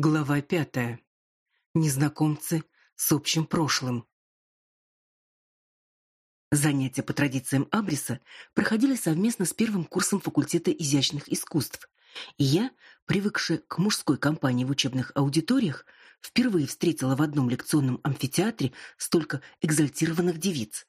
Глава пятая. Незнакомцы с общим прошлым. Занятия по традициям Абриса проходили совместно с первым курсом факультета изящных искусств. И я, привыкшая к мужской компании в учебных аудиториях, впервые встретила в одном лекционном амфитеатре столько экзальтированных девиц.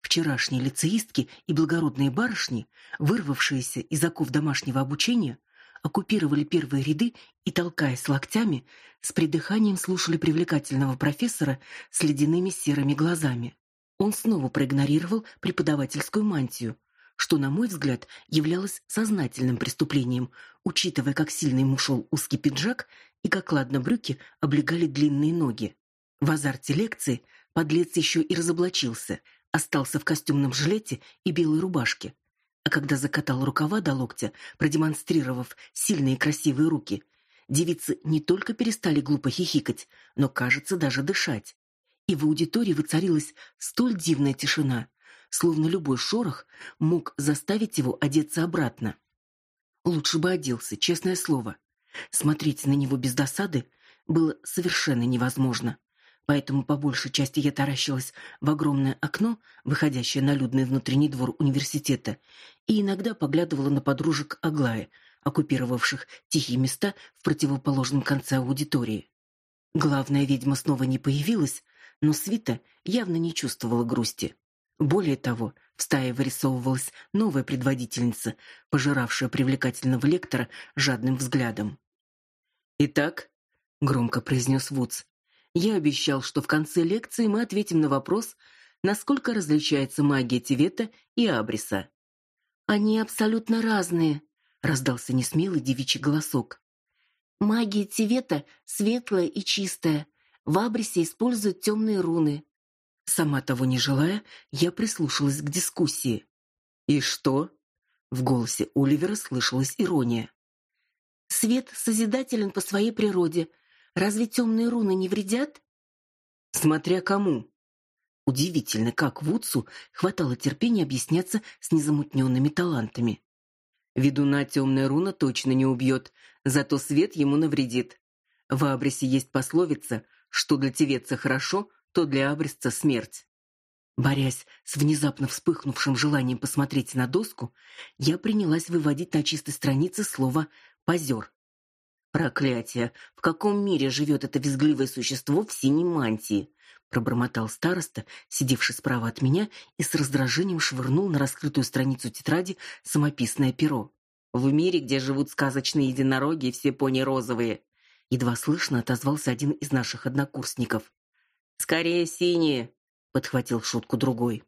Вчерашние лицеистки и благородные барышни, вырвавшиеся из оков домашнего обучения, оккупировали первые ряды и, толкаясь локтями, с придыханием слушали привлекательного профессора с ледяными серыми глазами. Он снова проигнорировал преподавательскую мантию, что, на мой взгляд, являлось сознательным преступлением, учитывая, как сильно ему шел узкий пиджак и как ладно брюки облегали длинные ноги. В азарте лекции подлец еще и разоблачился, остался в костюмном жилете и белой рубашке, а когда закатал рукава до локтя, продемонстрировав сильные красивые руки, девицы не только перестали глупо хихикать, но, кажется, даже дышать. И в аудитории воцарилась столь дивная тишина, словно любой шорох мог заставить его одеться обратно. Лучше бы оделся, честное слово. Смотреть на него без досады было совершенно невозможно поэтому по большей части я таращилась в огромное окно, выходящее на людный внутренний двор университета, и иногда поглядывала на подружек Аглаи, оккупировавших тихие места в противоположном конце аудитории. Главная ведьма снова не появилась, но Свита явно не чувствовала грусти. Более того, в стае вырисовывалась новая предводительница, пожиравшая привлекательного лектора жадным взглядом. «Итак», — громко произнес Вудс, я обещал, что в конце лекции мы ответим на вопрос, насколько различается магия Тивета и Абриса. Они абсолютно разные, раздался несмелый девичий голосок. Магия Тивета светлая и чистая. В Абрисе используют темные руны. Сама того не желая, я прислушалась к дискуссии. И что? В голосе Оливера слышалась ирония. Свет созидателен по своей природе, Разве темные руны не вредят? Смотря кому. Удивительно, как Вудсу хватало терпения объясняться с незамутненными талантами. Ведуна темная руна точно не убьет, зато свет ему навредит. В Абрисе есть пословица, что для тевеца хорошо, то для абрисца смерть. Борясь с внезапно вспыхнувшим желанием посмотреть на доску, я принялась выводить на чистой странице слово «позер». Проклятие! В каком мире живет это визгливое существо в синей мантии? пробормотал староста, сидевший справа от меня, и с раздражением швырнул на раскрытую страницу тетради самописное перо. В мире, где живут сказочные единороги и все пони розовые, едва слышно отозвался один из наших однокурсников. Скорее синие, подхватил шутку другой.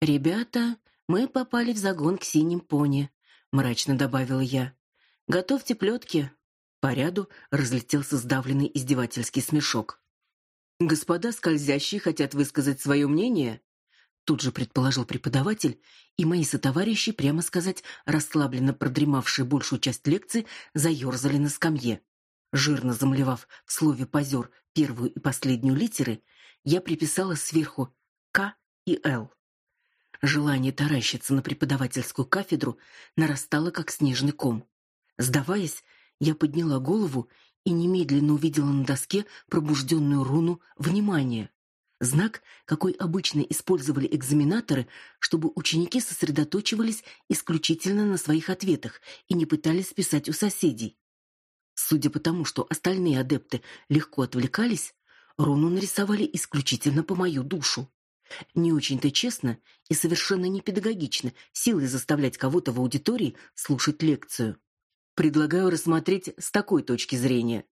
Ребята, мы попали в загон к синим пони, мрачно добавила я. Готовьте плетки, по ряду разлетелся сдавленный издевательский смешок. Господа скользящие хотят высказать свое мнение, тут же предположил преподаватель, и мои сотоварищи, прямо сказать, расслабленно продремавшие большую часть лекции, заерзали на скамье. Жирно замлевав в слове позер первую и последнюю литеры, я приписала сверху К и Л. Желание таращиться на преподавательскую кафедру нарастало как снежный ком. Сдаваясь, я подняла голову и немедленно увидела на доске пробужденную руну внимания. Знак, какой обычно использовали экзаменаторы, чтобы ученики сосредотачивались исключительно на своих ответах и не пытались писать у соседей. Судя по тому, что остальные адепты легко отвлекались, руну нарисовали исключительно по мою душу. Не очень-то честно и совершенно не педагогично силой заставлять кого-то в аудитории слушать лекцию. Предлагаю рассмотреть с такой точки зрения.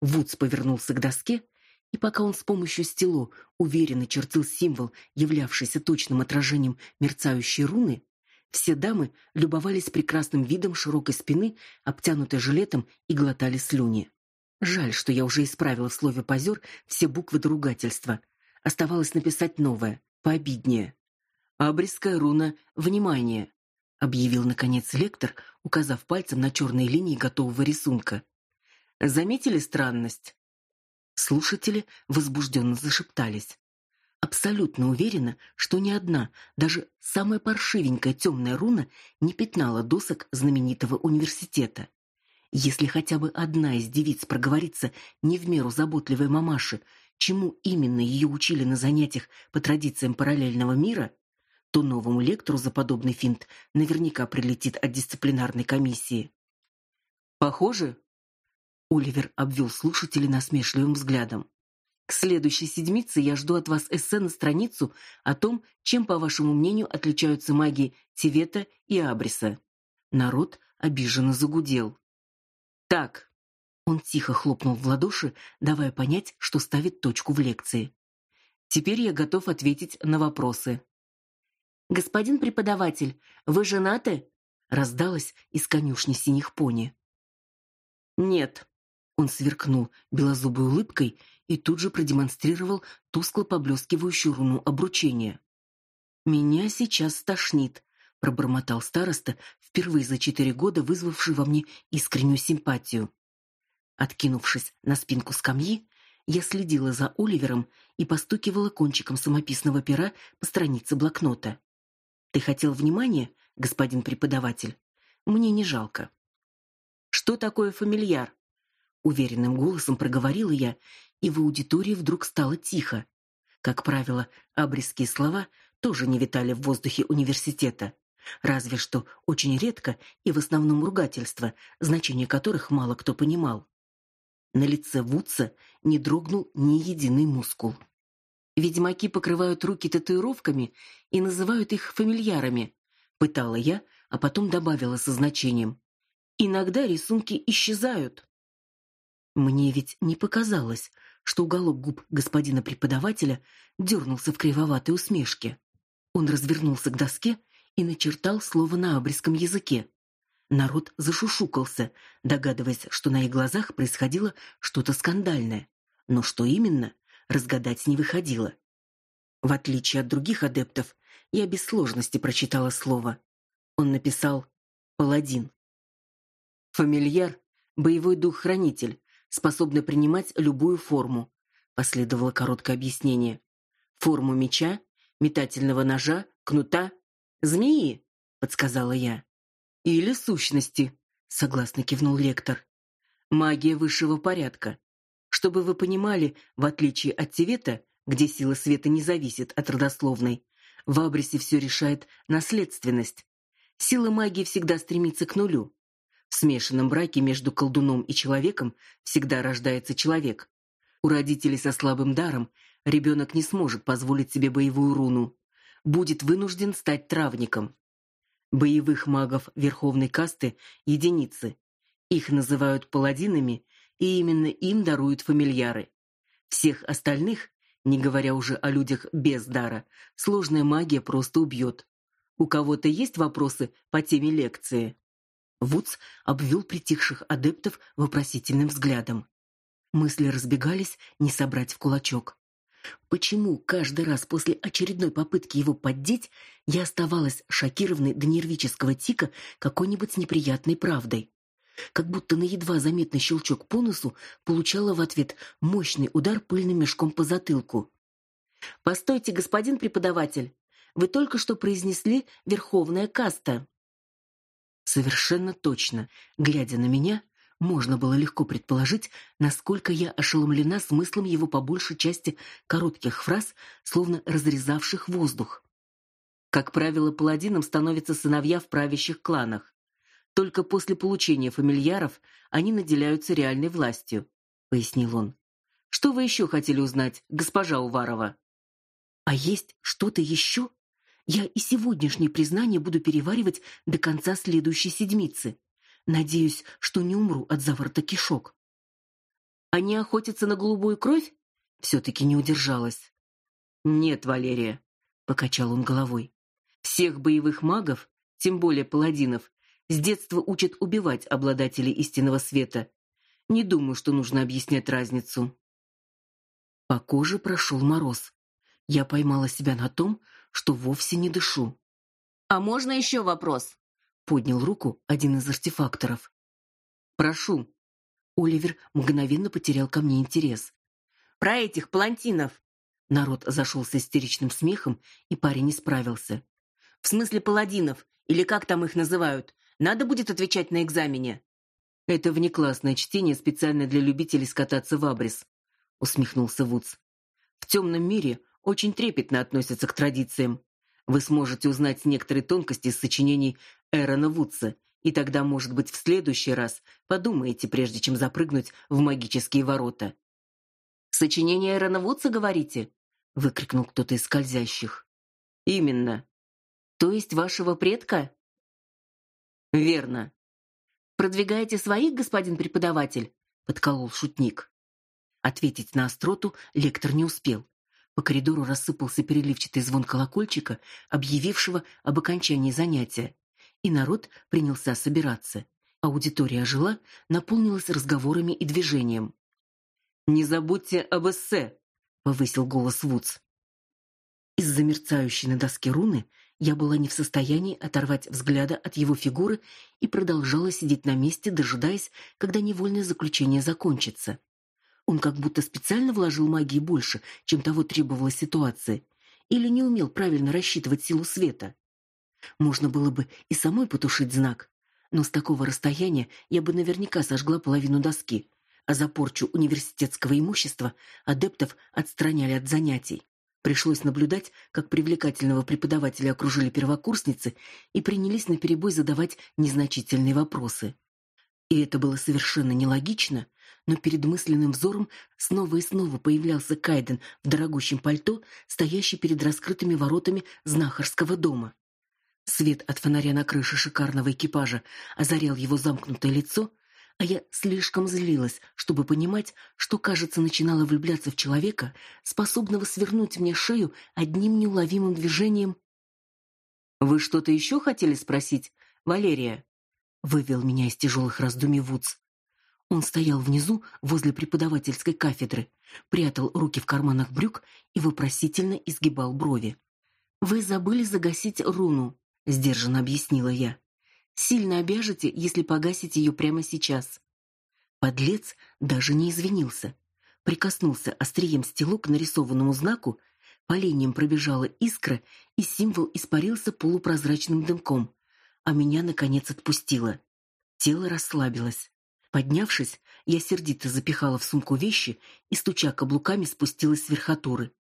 Вудс повернулся к доске, и пока он с помощью стило уверенно чертил символ, являвшийся точным отражением мерцающей руны, все дамы любовались прекрасным видом широкой спины, обтянутой жилетом, и глотали слюни. Жаль, что я уже исправила в слове позер все буквы до ругательства. Оставалось написать новое, пообиднее. Абрисская руна «Внимание» объявил наконец лектор, указав пальцем на черные линии готового рисунка. Заметили странность? Слушатели возбужденно зашептались. Абсолютно уверена, что ни одна, даже самая паршивенькая темная руна не пятнала досок знаменитого университета. Если хотя бы одна из девиц проговорится не в меру заботливой мамаши, чему именно ее учили на занятиях по традициям параллельного мира, то новому лектору за подобный финт наверняка прилетит от дисциплинарной комиссии. Похоже, Оливер обвел слушателей насмешливым взглядом. К следующей седмице я жду от вас эссе на страницу о том, чем, по вашему мнению, отличаются маги Тивета и Абриса. Народ обиженно загудел. Так. Он тихо хлопнул в ладоши, давая понять, что ставит точку в лекции. Теперь я готов ответить на вопросы. Господин преподаватель, вы женаты? раздалось из конюшни синих пони. Нет. Он сверкнул белозубой улыбкой и тут же продемонстрировал тускло поблескивающую руну обручения. Меня сейчас стошнит, пробормотал староста, впервые за четыре года вызвавший во мне искреннюю симпатию. Откинувшись на спинку скамьи, я следила за Оливером и постукивала кончиком самописного пера по странице блокнота. Ты хотел внимания, господин преподаватель? Мне не жалко. Что такое фамильяр? уверенным голосом проговорила я, и в аудитории вдруг стало тихо. Как правило, абрисские слова тоже не витали в воздухе университета, разве что очень редко и в основном ругательства, значение которых мало кто понимал. На лице Вудса не дрогнул ни единый мускул. Ведьмаки покрывают руки татуировками и называют их фамильярами, пытала я, а потом добавила со значением: Иногда рисунки исчезают. Мне ведь не показалось, что уголок губ господина преподавателя дернулся в кривоватой усмешке. Он развернулся к доске и начертал слово на абрисском языке. Народ зашушукался, догадываясь, что на их глазах происходило что-то скандальное. Но что именно, разгадать не выходило. В отличие от других адептов, я без сложности прочитала слово. Он написал «паладин». Фамильяр — боевой дух-хранитель, способный принимать любую форму. Последовало короткое объяснение. Форму меча, метательного ножа, кнута, змеи, подсказала я. Или сущности, согласно кивнул лектор. Магия высшего порядка. Чтобы вы понимали, в отличие от Тевета, где сила света не зависит от родословной, в Абрисе все решает наследственность. Сила магии всегда стремится к нулю. В смешанном браке между колдуном и человеком всегда рождается человек. У родителей со слабым даром ребенок не сможет позволить себе боевую руну, будет вынужден стать травником. Боевых магов верховной касты единицы. Их называют паладинами, и именно им даруют фамильяры. Всех остальных, не говоря уже о людях без дара, сложная магия просто убьет. У кого-то есть вопросы по теме лекции? Вудс обвел притихших адептов вопросительным взглядом. Мысли разбегались, не собрать в кулачок. Почему каждый раз после очередной попытки его поддеть я оставалась шокированной до нервического тика какой-нибудь неприятной правдой? Как будто на едва заметный щелчок по носу получала в ответ мощный удар пыльным мешком по затылку. «Постойте, господин преподаватель, вы только что произнесли «верховная каста». Совершенно точно, глядя на меня, можно было легко предположить, насколько я ошеломлена смыслом его по большей части коротких фраз, словно разрезавших воздух. Как правило, паладином становятся сыновья в правящих кланах. Только после получения фамильяров они наделяются реальной властью, пояснил он. Что вы еще хотели узнать, госпожа Уварова? А есть что-то еще? Я и сегодняшнее признание буду переваривать до конца следующей седмицы. Надеюсь, что не умру от заворота кишок. Они охотятся на голубую кровь? все таки не удержалась. Нет, Валерия, покачал он головой. Всех боевых магов, тем более паладинов, с детства учат убивать обладателей истинного света. Не думаю, что нужно объяснять разницу. По коже прошел мороз. Я поймала себя на том, что вовсе не дышу. А можно еще вопрос? Поднял руку один из артефакторов. Прошу. Оливер мгновенно потерял ко мне интерес. Про этих палантинов. Народ зашелся истеричным смехом, и парень не справился. В смысле паладинов, или как там их называют? Надо будет отвечать на экзамене. Это внеклассное чтение специально для любителей скататься в абрис, усмехнулся Вудс. В темном мире очень трепетно относятся к традициям. Вы сможете узнать некоторые тонкости из сочинений Эрона Вудса, и тогда, может быть, в следующий раз подумаете, прежде чем запрыгнуть в магические ворота. Сочинение Эрона Вудса, говорите? выкрикнул кто-то из скользящих. Именно. То есть вашего предка? Верно. Продвигаете своих, господин преподаватель? подколол шутник. Ответить на остроту лектор не успел. По коридору рассыпался переливчатый звон колокольчика, объявившего об окончании занятия, и народ принялся собираться. Аудитория ожила, наполнилась разговорами и движением. Не забудьте об эссе, повысил голос Вудс. Из-за мерцающей на доске руны я была не в состоянии оторвать взгляда от его фигуры и продолжала сидеть на месте, дожидаясь, когда невольное заключение закончится. Он как будто специально вложил магии больше, чем того требовала ситуация, или не умел правильно рассчитывать силу света. Можно было бы и самой потушить знак, но с такого расстояния я бы наверняка сожгла половину доски, а за порчу университетского имущества адептов отстраняли от занятий. Пришлось наблюдать, как привлекательного преподавателя окружили первокурсницы и принялись наперебой задавать незначительные вопросы. И это было совершенно нелогично, но перед мысленным взором снова и снова появлялся Кайден в дорогущем пальто, стоящий перед раскрытыми воротами знахарского дома. Свет от фонаря на крыше шикарного экипажа озарял его замкнутое лицо, а я слишком злилась, чтобы понимать, что, кажется, начинала влюбляться в человека, способного свернуть мне шею одним неуловимым движением. Вы что-то еще хотели спросить, Валерия? Вывел меня из тяжелых раздумий Вудс. Он стоял внизу, возле преподавательской кафедры, прятал руки в карманах брюк и вопросительно изгибал брови. Вы забыли загасить руну, сдержанно объяснила я. Сильно обяжете, если погасите ее прямо сейчас. Подлец даже не извинился. Прикоснулся острием стилу к нарисованному знаку, по линиям пробежала искра, и символ испарился полупрозрачным дымком, а меня наконец отпустило. Тело расслабилось. Поднявшись, я сердито запихала в сумку вещи и стуча каблуками спустилась с верхотуры.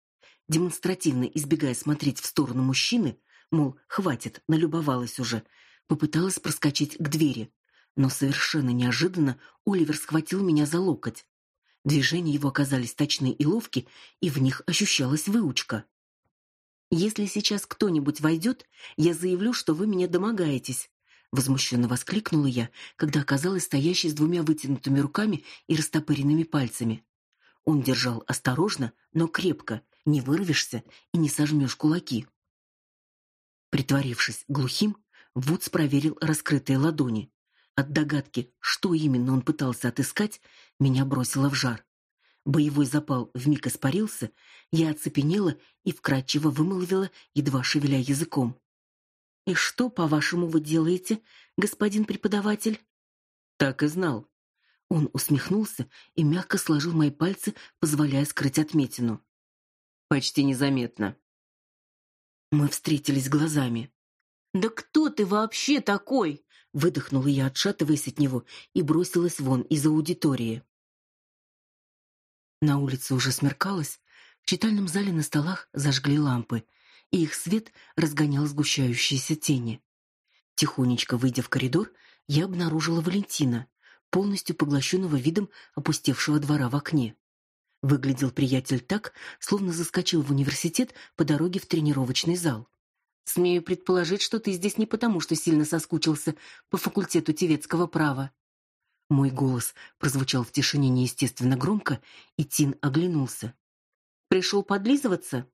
Демонстративно избегая смотреть в сторону мужчины, мол, хватит, налюбовалась уже, попыталась проскочить к двери, но совершенно неожиданно Оливер схватил меня за локоть. Движения его оказались точны и ловки, и в них ощущалась выучка. Если сейчас кто-нибудь войдет, я заявлю, что вы меня домогаетесь, возмущенно воскликнула я, когда оказалась стоящей с двумя вытянутыми руками и растопыренными пальцами. Он держал осторожно, но крепко, не вырвешься и не сожмешь кулаки. Притворившись глухим, Вудс проверил раскрытые ладони. От догадки, что именно он пытался отыскать, меня бросило в жар. Боевой запал вмиг испарился, я оцепенела и вкратчиво вымолвила, едва шевеля языком. «И что, по-вашему, вы делаете, господин преподаватель?» «Так и знал». Он усмехнулся и мягко сложил мои пальцы, позволяя скрыть отметину. «Почти незаметно». Мы встретились глазами. «Да кто ты вообще такой?» Выдохнула я, отшатываясь от него, и бросилась вон из аудитории. На улице уже смеркалось, в читальном зале на столах зажгли лампы, и их свет разгонял сгущающиеся тени. Тихонечко выйдя в коридор, я обнаружила Валентина, полностью поглощенного видом опустевшего двора в окне. Выглядел приятель так, словно заскочил в университет по дороге в тренировочный зал. Смею предположить, что ты здесь не потому, что сильно соскучился по факультету тевецкого права. Мой голос прозвучал в тишине неестественно громко, и Тин оглянулся. Пришел подлизываться?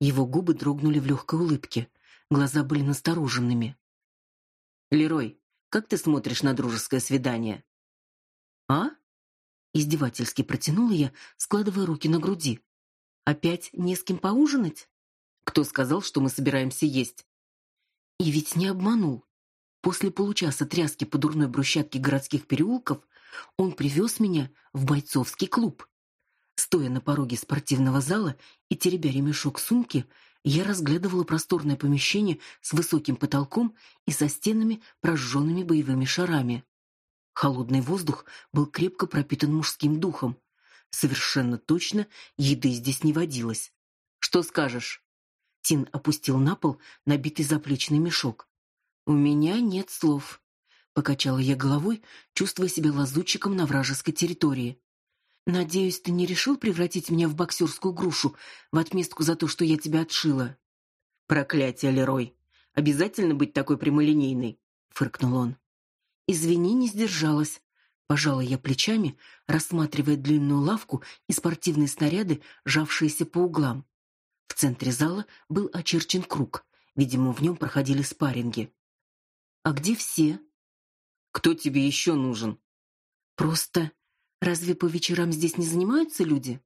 Его губы дрогнули в легкой улыбке, глаза были настороженными. Лерой, как ты смотришь на дружеское свидание? А? Издевательски протянула я, складывая руки на груди. Опять не с кем поужинать? Кто сказал, что мы собираемся есть? И ведь не обманул. После получаса тряски по дурной брусчатке городских переулков он привез меня в бойцовский клуб. Стоя на пороге спортивного зала и теребя ремешок сумки, я разглядывала просторное помещение с высоким потолком и со стенами, прожженными боевыми шарами. Холодный воздух был крепко пропитан мужским духом. Совершенно точно еды здесь не водилось. Что скажешь? Тин опустил на пол набитый заплечный мешок. У меня нет слов, покачала я головой, чувствуя себя лазутчиком на вражеской территории. Надеюсь, ты не решил превратить меня в боксерскую грушу в отместку за то, что я тебя отшила. Проклятие, Лерой. Обязательно быть такой прямолинейной, фыркнул он. Извини, не сдержалась. Пожала я плечами, рассматривая длинную лавку и спортивные снаряды, жавшиеся по углам. В центре зала был очерчен круг. Видимо, в нем проходили спарринги. А где все? Кто тебе еще нужен? Просто разве по вечерам здесь не занимаются люди?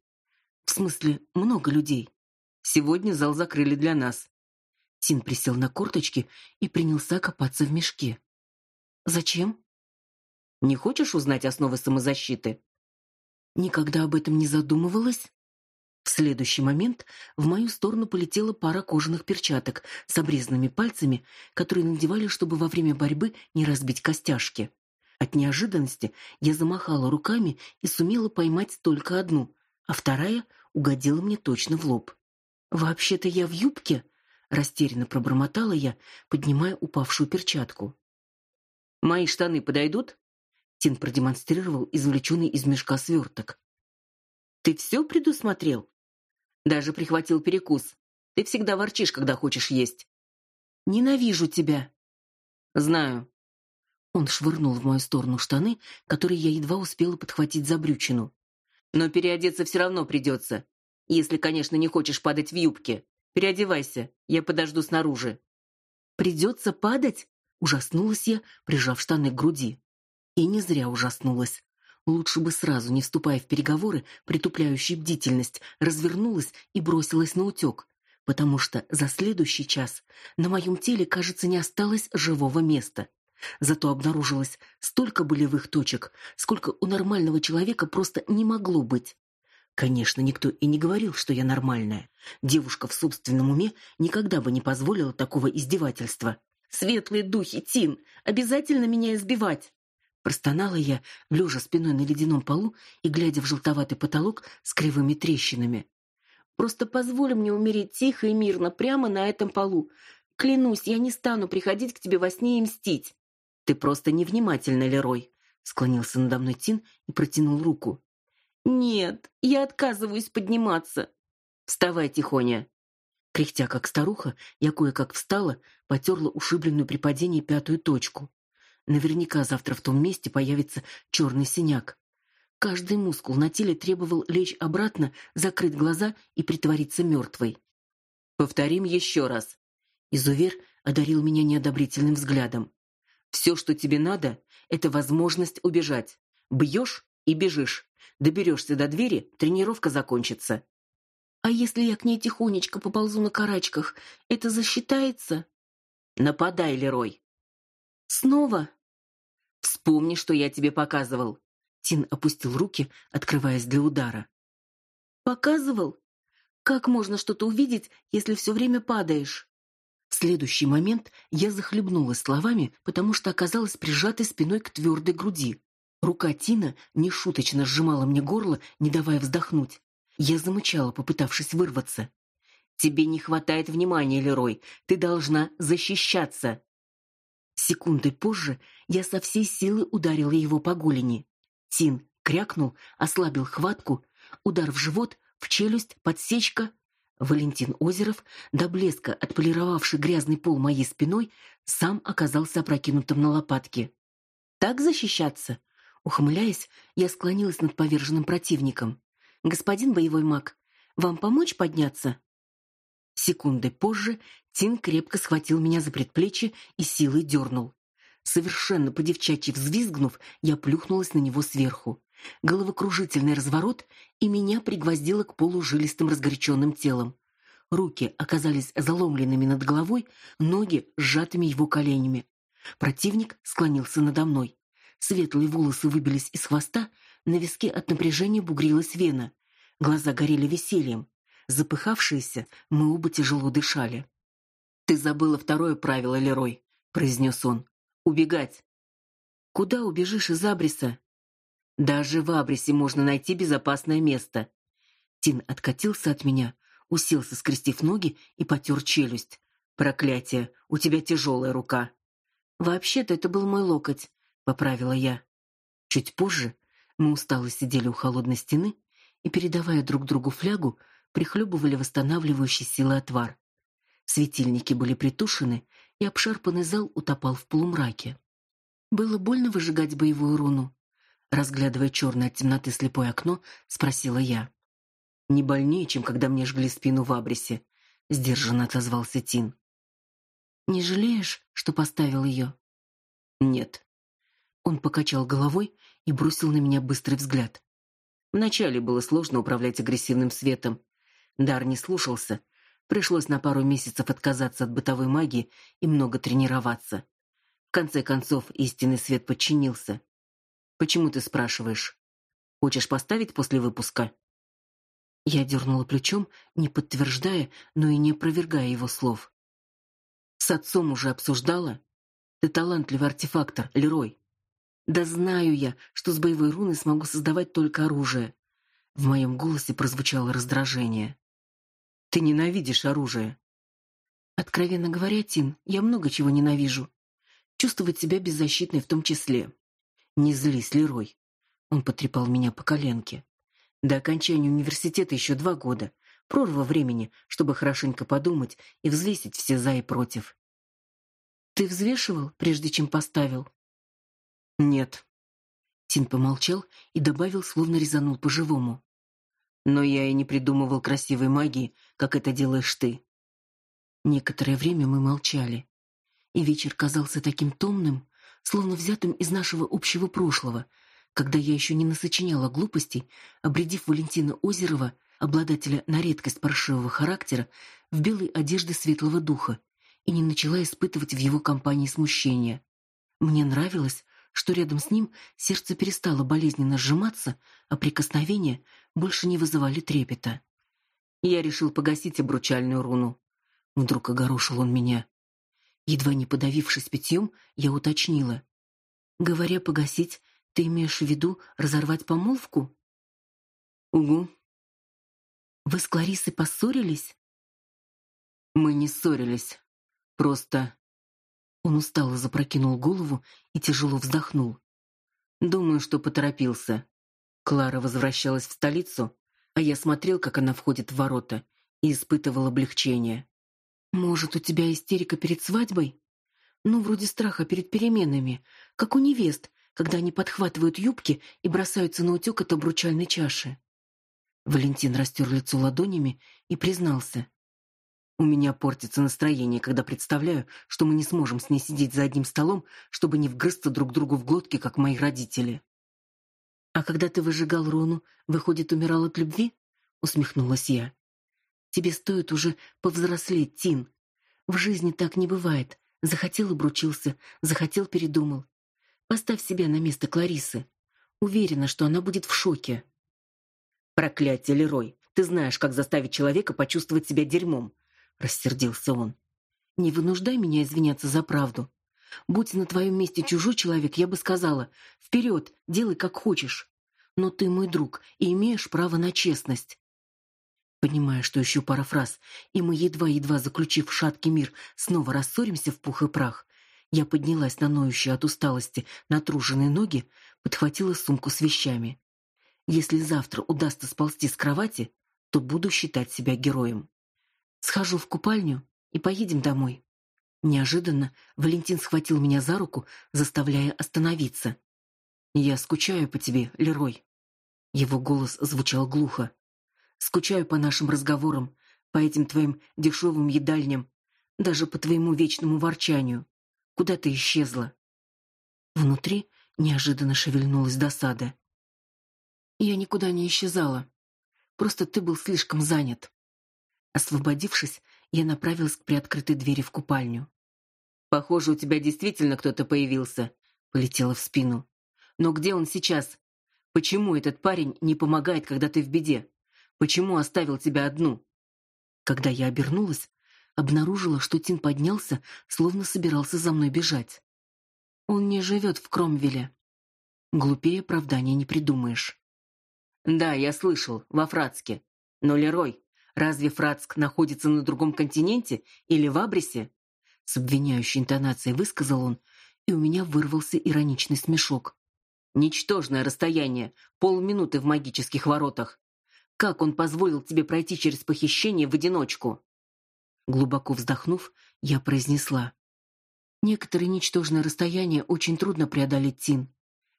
В смысле, много людей. Сегодня зал закрыли для нас. Тин присел на корточки и принялся копаться в мешке. Зачем? Не хочешь узнать основы самозащиты? Никогда об этом не задумывалась. В следующий момент в мою сторону полетела пара кожаных перчаток с обрезанными пальцами, которые надевали, чтобы во время борьбы не разбить костяшки. От неожиданности я замахала руками и сумела поймать только одну, а вторая угодила мне точно в лоб. Вообще-то я в юбке, растерянно пробормотала я, поднимая упавшую перчатку. Мои штаны подойдут? Тин продемонстрировал извлеченный из мешка сверток. Ты все предусмотрел? Даже прихватил перекус. Ты всегда ворчишь, когда хочешь есть. Ненавижу тебя. Знаю. Он швырнул в мою сторону штаны, которые я едва успела подхватить за брючину. Но переодеться все равно придется. Если, конечно, не хочешь падать в юбке. Переодевайся, я подожду снаружи. Придется падать? Ужаснулась я, прижав штаны к груди. И не зря ужаснулась. Лучше бы сразу, не вступая в переговоры, притупляющие бдительность, развернулась и бросилась на утек, потому что за следующий час на моем теле, кажется, не осталось живого места. Зато обнаружилось столько болевых точек, сколько у нормального человека просто не могло быть. Конечно, никто и не говорил, что я нормальная. Девушка в собственном уме никогда бы не позволила такого издевательства. Светлые духи, Тин, обязательно меня избивать. Простонала я, лежа спиной на ледяном полу и глядя в желтоватый потолок с кривыми трещинами. Просто позволь мне умереть тихо и мирно прямо на этом полу. Клянусь, я не стану приходить к тебе во сне и мстить. Ты просто невнимательна, Лерой, склонился надо мной Тин и протянул руку. Нет, я отказываюсь подниматься. Вставай, тихоня. Кряхтя как старуха, я кое-как встала, потерла ушибленную при падении пятую точку. Наверняка завтра в том месте появится черный синяк. Каждый мускул на теле требовал лечь обратно, закрыть глаза и притвориться мертвой. Повторим еще раз. Изувер одарил меня неодобрительным взглядом. Все, что тебе надо, это возможность убежать. Бьешь и бежишь. Доберешься до двери, тренировка закончится. А если я к ней тихонечко поползу на карачках, это засчитается? Нападай, Лерой. Снова? Вспомни, что я тебе показывал. Тин опустил руки, открываясь для удара. Показывал? Как можно что-то увидеть, если все время падаешь? В следующий момент я захлебнулась словами, потому что оказалась прижатой спиной к твердой груди. Рука Тина нешуточно сжимала мне горло, не давая вздохнуть. Я замычала, попытавшись вырваться. Тебе не хватает внимания, Лерой. Ты должна защищаться. Секундой позже я со всей силы ударила его по голени. Тин крякнул, ослабил хватку, удар в живот, в челюсть, подсечка. Валентин Озеров, до блеска отполировавший грязный пол моей спиной, сам оказался опрокинутым на лопатки. Так защищаться? Ухмыляясь, я склонилась над поверженным противником. Господин боевой маг, вам помочь подняться? Секунды позже Тин крепко схватил меня за предплечье и силой дернул. Совершенно по-девчачьи взвизгнув, я плюхнулась на него сверху. Головокружительный разворот, и меня пригвоздило к полу жилистым разгоряченным телом. Руки оказались заломленными над головой, ноги сжатыми его коленями. Противник склонился надо мной. Светлые волосы выбились из хвоста, на виске от напряжения бугрилась вена. Глаза горели весельем. Запыхавшиеся, мы оба тяжело дышали. Ты забыла второе правило, Лерой, произнес он. Убегать. Куда убежишь из Абриса? Даже в Абрисе можно найти безопасное место. Тин откатился от меня, уселся, скрестив ноги и потер челюсть. Проклятие, у тебя тяжелая рука. Вообще-то это был мой локоть, поправила я. Чуть позже мы устало сидели у холодной стены и, передавая друг другу флягу, прихлебывали восстанавливающий силы отвар. Светильники были притушены, и обшарпанный зал утопал в полумраке. Было больно выжигать боевую руну. Разглядывая черное от темноты слепое окно, спросила я. «Не больнее, чем когда мне жгли спину в абресе», — сдержанно отозвался Тин. «Не жалеешь, что поставил ее?» «Нет». Он покачал головой и бросил на меня быстрый взгляд. Вначале было сложно управлять агрессивным светом. Дар не слушался. Пришлось на пару месяцев отказаться от бытовой магии и много тренироваться. В конце концов, истинный свет подчинился. Почему ты спрашиваешь? Хочешь поставить после выпуска? Я дернула плечом, не подтверждая, но и не опровергая его слов. С отцом уже обсуждала? Ты талантливый артефактор, Лерой. Да знаю я, что с боевой руной смогу создавать только оружие. В моем голосе прозвучало раздражение. Ты ненавидишь оружие. Откровенно говоря, Тин, я много чего ненавижу. Чувствовать себя беззащитной в том числе. Не злись, Лерой. Он потрепал меня по коленке. До окончания университета еще два года. Прорва времени, чтобы хорошенько подумать и взвесить все за и против. Ты взвешивал, прежде чем поставил? Нет. Тин помолчал и добавил, словно резанул по-живому. Но я и не придумывал красивой магии, как это делаешь ты. Некоторое время мы молчали, и вечер казался таким томным, словно взятым из нашего общего прошлого, когда я еще не насочиняла глупостей, обредив Валентина Озерова, обладателя на редкость паршивого характера, в белой одежде светлого духа, и не начала испытывать в его компании смущения. Мне нравилось, что рядом с ним сердце перестало болезненно сжиматься, а прикосновения больше не вызывали трепета. Я решил погасить обручальную руну. Вдруг огорошил он меня. Едва не подавившись питьем, я уточнила: "Говоря погасить, ты имеешь в виду разорвать помолвку?" "Угу". "Вы с Кларисой поссорились?" "Мы не ссорились. Просто он устало запрокинул голову и тяжело вздохнул. Думаю, что поторопился. Клара возвращалась в столицу, а я смотрел, как она входит в ворота, и испытывал облегчение. Может, у тебя истерика перед свадьбой? Ну, вроде страха перед переменами, как у невест, когда они подхватывают юбки и бросаются на утек от обручальной чаши. Валентин растер лицо ладонями и признался: у меня портится настроение, когда представляю, что мы не сможем с ней сидеть за одним столом, чтобы не вгрызться друг другу в глотки, как мои родители. А когда ты выжигал руну, выходит, умирал от любви? усмехнулась я. Тебе стоит уже повзрослеть, Тин. В жизни так не бывает. Захотел обручился, захотел передумал. Поставь себя на место Кларисы. Уверена, что она будет в шоке. Проклятие, Лерой. Ты знаешь, как заставить человека почувствовать себя дерьмом рассердился он. Не вынуждай меня извиняться за правду. Будь на твоем месте чужой человек, я бы сказала: «Вперед, делай как хочешь". Но ты мой друг и имеешь право на честность. Понимая, что еще пара фраз, и мы едва-едва заключив шаткий мир, снова рассоримся в пух и прах, я поднялась на ноющие от усталости натруженные ноги, подхватила сумку с вещами. Если завтра удастся сползти с кровати, то буду считать себя героем. Схожу в купальню и поедем домой. Неожиданно Валентин схватил меня за руку, заставляя остановиться. Я скучаю по тебе, Лерой. Его голос звучал глухо. Скучаю по нашим разговорам, по этим твоим дешевым едальням, даже по твоему вечному ворчанию. Куда ты исчезла? Внутри неожиданно шевельнулась досада. Я никуда не исчезала. Просто ты был слишком занят. Освободившись, я направилась к приоткрытой двери в купальню. Похоже, у тебя действительно кто-то появился, полетела в спину. Но где он сейчас? Почему этот парень не помогает, когда ты в беде? Почему оставил тебя одну? Когда я обернулась, обнаружила, что Тин поднялся, словно собирался за мной бежать. Он не живет в Кромвеле. Глупее оправдания не придумаешь. Да, я слышал, во Фратске. Но, Лерой, разве Фратск находится на другом континенте или в Абрисе? С обвиняющей интонацией высказал он, и у меня вырвался ироничный смешок. Ничтожное расстояние, полминуты в магических воротах. Как он позволил тебе пройти через похищение в одиночку? Глубоко вздохнув, я произнесла: Некоторые ничтожные расстояния очень трудно преодолеть, Тин,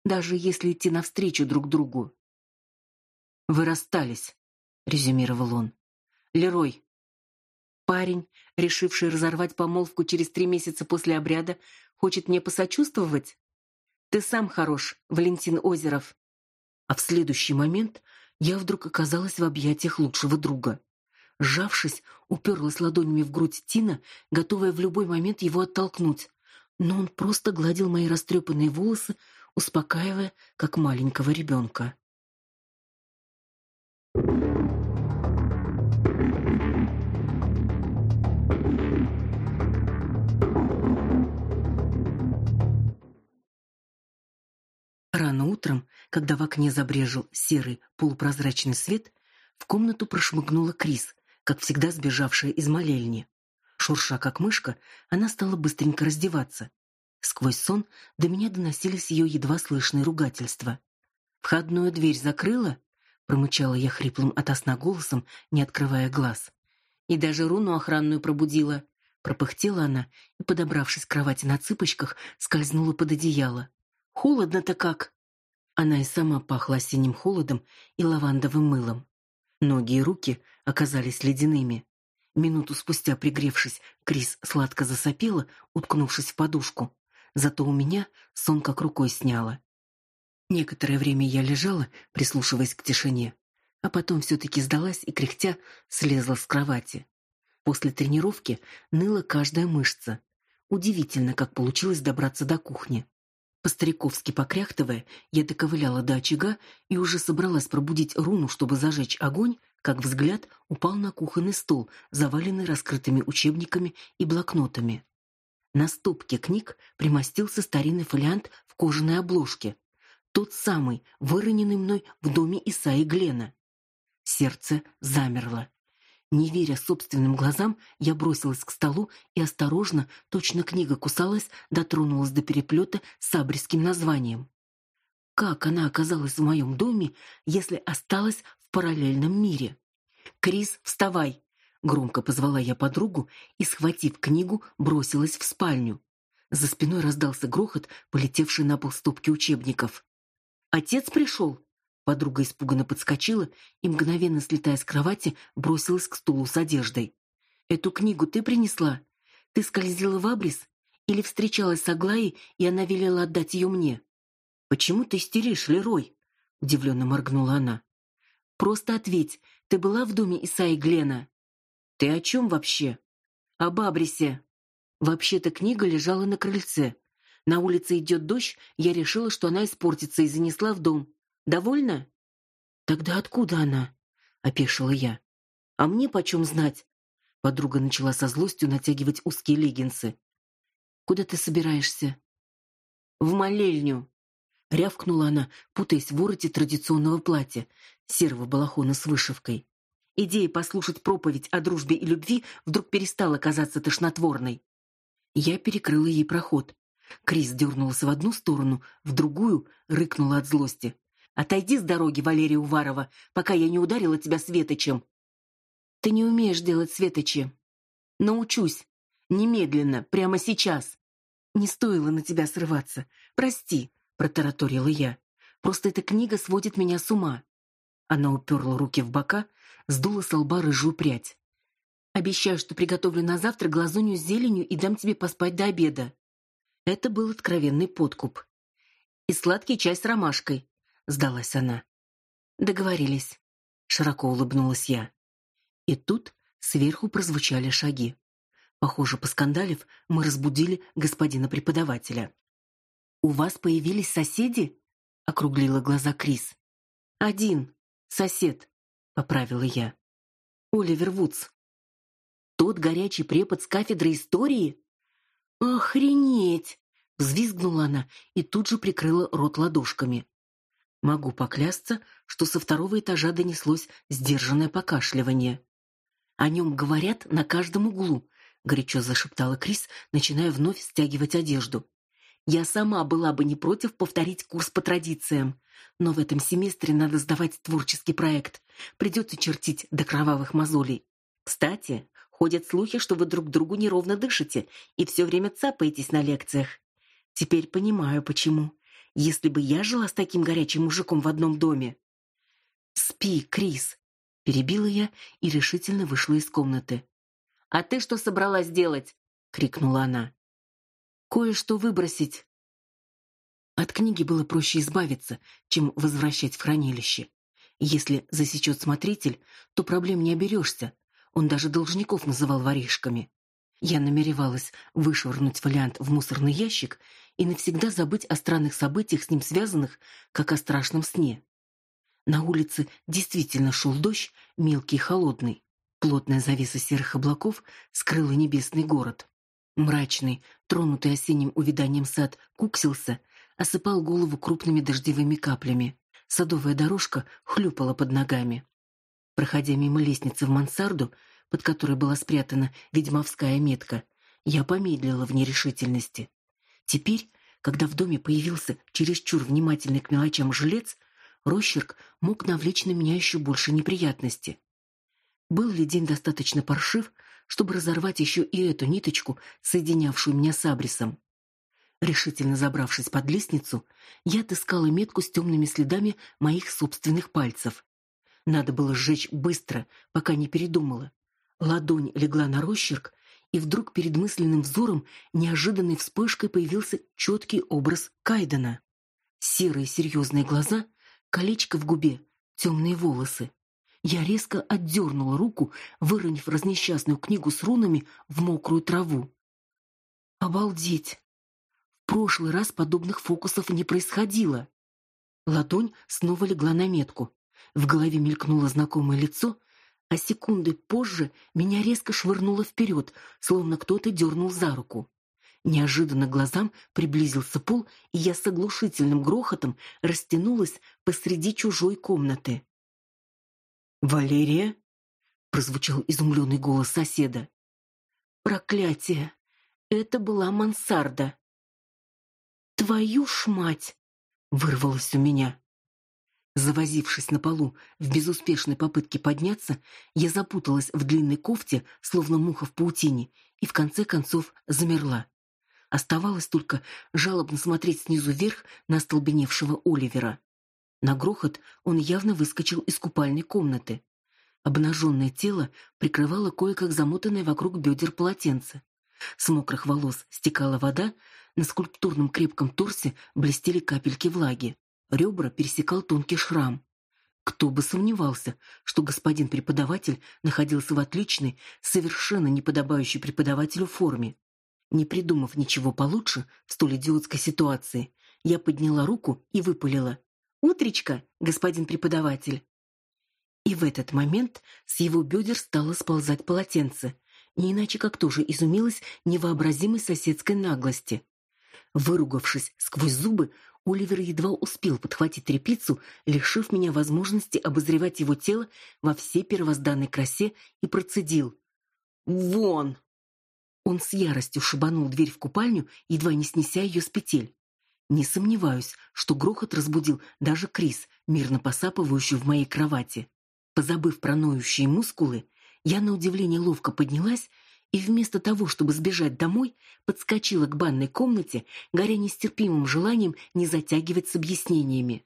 даже если идти навстречу друг другу. Вы расстались, резюмировал он. Лерой, парень, решивший разорвать помолвку через три месяца после обряда, хочет мне посочувствовать? Ты сам хорош, Валентин Озеров. А в следующий момент я вдруг оказалась в объятиях лучшего друга. Сжавшись, уперлась ладонями в грудь Тина, готовая в любой момент его оттолкнуть. Но он просто гладил мои растрепанные волосы, успокаивая, как маленького ребенка. Утром, когда в окне забрежил серый полупрозрачный свет, в комнату прошмыгнула Крис, как всегда сбежавшая из молельни. Шурша как мышка, она стала быстренько раздеваться. Сквозь сон до меня доносились ее едва слышные ругательства. Входную дверь закрыла, промычала я хриплым от сна голосом, не открывая глаз. И даже руну охранную пробудила. Пропыхтела она и, подобравшись к кровати на цыпочках, скользнула под одеяло. Холодно-то как. Она и сама пахла осенним холодом и лавандовым мылом. Ноги и руки оказались ледяными. Минуту спустя, пригревшись, Крис сладко засопела, уткнувшись в подушку. Зато у меня сон как рукой сняло. Некоторое время я лежала, прислушиваясь к тишине, а потом все таки сдалась и кряхтя слезла с кровати. После тренировки ныла каждая мышца. Удивительно, как получилось добраться до кухни. По-стариковски покряхтывая, я доковыляла до очага и уже собралась пробудить руну, чтобы зажечь огонь, как взгляд упал на кухонный стол, заваленный раскрытыми учебниками и блокнотами. На стопке книг примостился старинный фолиант в кожаной обложке, тот самый, выроненный мной в доме Исаи Глена. Сердце замерло. Не веря собственным глазам, я бросилась к столу и осторожно, точно книга кусалась, дотронулась до переплета с абрисским названием. Как она оказалась в моем доме, если осталась в параллельном мире? Крис, вставай, громко позвала я подругу и, схватив книгу, бросилась в спальню. За спиной раздался грохот, полетевший на пол стопки учебников. Отец пришел?» Подруга испуганно подскочила и, мгновенно слетая с кровати, бросилась к стулу с одеждой. «Эту книгу ты принесла? Ты скользила в Абрис? Или встречалась с Аглаей, и она велела отдать ее мне?» «Почему ты истеришь, Лерой?» — удивленно моргнула она. «Просто ответь, ты была в доме Исаи Глена?» «Ты о чем вообще?» «Об Абрисе». Вообще-то книга лежала на крыльце. На улице идет дождь, я решила, что она испортится, и занесла в дом. Довольна? Тогда откуда она? опешила я. А мне почем знать? Подруга начала со злостью натягивать узкие леггинсы. Куда ты собираешься? В молельню, рявкнула она, путаясь в вороте традиционного платья, серого балахона с вышивкой. Идея послушать проповедь о дружбе и любви вдруг перестала казаться тошнотворной. Я перекрыла ей проход. Крис дернулся в одну сторону, в другую рыкнула от злости. Отойди с дороги, Валерия Уварова, пока я не ударила тебя светочем. Ты не умеешь делать светочи. Научусь. Немедленно, прямо сейчас. Не стоило на тебя срываться. Прости, протараторила я. Просто эта книга сводит меня с ума. Она уперла руки в бока, сдула с лба рыжую прядь. Обещаю, что приготовлю на завтра глазунью с зеленью и дам тебе поспать до обеда. Это был откровенный подкуп. И сладкий чай с ромашкой сдалась она. Договорились, широко улыбнулась я. И тут сверху прозвучали шаги. Похоже, поскандалив, мы разбудили господина преподавателя. У вас появились соседи? округлила глаза Крис. Один сосед, поправила я. Оливер Вудс. Тот горячий препод с кафедры истории? Охренеть, Взвизгнула она и тут же прикрыла рот ладошками. Могу поклясться, что со второго этажа донеслось сдержанное покашливание. О нем говорят на каждом углу, горячо зашептала Крис, начиная вновь стягивать одежду. Я сама была бы не против повторить курс по традициям, но в этом семестре надо сдавать творческий проект. Придется чертить до кровавых мозолей. Кстати, ходят слухи, что вы друг другу неровно дышите и все время цапаетесь на лекциях. Теперь понимаю, почему. Если бы я жила с таким горячим мужиком в одном доме. Спи, Крис, перебила я и решительно вышла из комнаты. А ты что собралась делать? крикнула она. Кое-что выбросить. От книги было проще избавиться, чем возвращать в хранилище. Если засечет смотритель, то проблем не оберешься. Он даже должников называл воришками. Я намеревалась вышвырнуть фолиант в мусорный ящик и навсегда забыть о странных событиях с ним связанных, как о страшном сне. На улице действительно шел дождь, мелкий и холодный. Плотная завеса серых облаков скрыла небесный город. Мрачный, тронутый осенним увяданием сад куксился, осыпал голову крупными дождевыми каплями. Садовая дорожка хлюпала под ногами. Проходя мимо лестницы в мансарду, под которой была спрятана ведьмовская метка, я помедлила в нерешительности. Теперь, когда в доме появился чересчур внимательный к мелочам жилец, росчерк мог навлечь на меня еще больше неприятностей. Был ли день достаточно паршив, чтобы разорвать еще и эту ниточку, соединявшую меня с Абрисом? Решительно забравшись под лестницу, я отыскала метку с темными следами моих собственных пальцев. Надо было сжечь быстро, пока не передумала. Ладонь легла на росчерк, и вдруг перед мысленным взором неожиданной вспышкой появился четкий образ Кайдена. Серые серьезные глаза, колечко в губе, темные волосы. Я резко отдернула руку, выронив разнесчастную книгу с рунами в мокрую траву. Обалдеть! В прошлый раз подобных фокусов не происходило. Ладонь снова легла на метку. В голове мелькнуло знакомое лицо, а секунды позже меня резко швырнуло вперед, словно кто-то дернул за руку. Неожиданно глазам приблизился пол, и я с оглушительным грохотом растянулась посреди чужой комнаты. Валерия? прозвучал изумленный голос соседа. Проклятие! Это была мансарда. Твою ж мать! вырвалось у меня. Завозившись на полу в безуспешной попытке подняться, я запуталась в длинной кофте, словно муха в паутине, и в конце концов замерла. Оставалось только жалобно смотреть снизу вверх на остолбеневшего Оливера. На грохот он явно выскочил из купальной комнаты. Обнаженное тело прикрывало кое-как замотанное вокруг бедер полотенце. С мокрых волос стекала вода, на скульптурном крепком торсе блестели капельки влаги. Ребра пересекал тонкий шрам. Кто бы сомневался, что господин преподаватель находился в отличной, совершенно неподобающей преподавателю форме. Не придумав ничего получше в столь идиотской ситуации, я подняла руку и выпалила: Утречка, господин преподаватель. И в этот момент с его бедер стало сползать полотенце, не иначе как тоже изумилась невообразимой соседской наглости. Выругавшись сквозь зубы, Оливер едва успел подхватить тряпицу, лишив меня возможности обозревать его тело во всей первозданной красе и процедил: "Вон!" Он с яростью шибанул дверь в купальню, едва не снеся ее с петель. Не сомневаюсь, что грохот разбудил даже Крис, мирно посапывающую в моей кровати. Позабыв про ноющие мускулы, я на удивление ловко поднялась и вместо того, чтобы сбежать домой, подскочила к банной комнате, горя нестерпимым желанием не затягивать с объяснениями.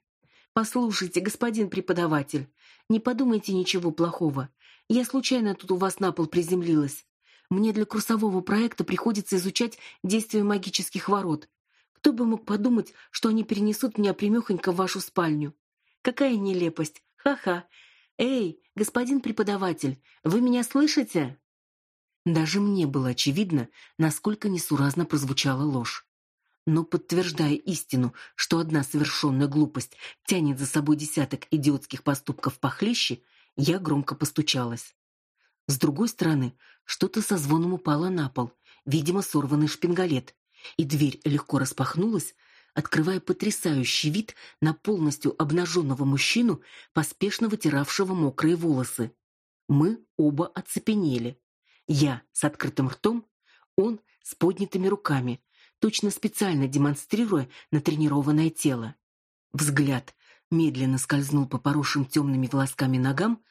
Послушайте, господин преподаватель, не подумайте ничего плохого. Я случайно тут у вас на пол приземлилась. Мне для курсового проекта приходится изучать действия магических ворот. Кто бы мог подумать, что они перенесут меня прямехонько в вашу спальню? Какая нелепость! Ха-ха! Эй, господин преподаватель, вы меня слышите? Даже мне было очевидно, насколько несуразно прозвучала ложь. Но подтверждая истину, что одна совершенная глупость тянет за собой десяток идиотских поступков похлеще, я громко постучалась. С другой стороны, что-то со звоном упало на пол, видимо, сорванный шпингалет, и дверь легко распахнулась, открывая потрясающий вид на полностью обнаженного мужчину, поспешно вытиравшего мокрые волосы. Мы оба оцепенели. Я с открытым ртом, он с поднятыми руками, точно специально демонстрируя натренированное тело. Взгляд медленно скользнул по поросшим темными волосками ногам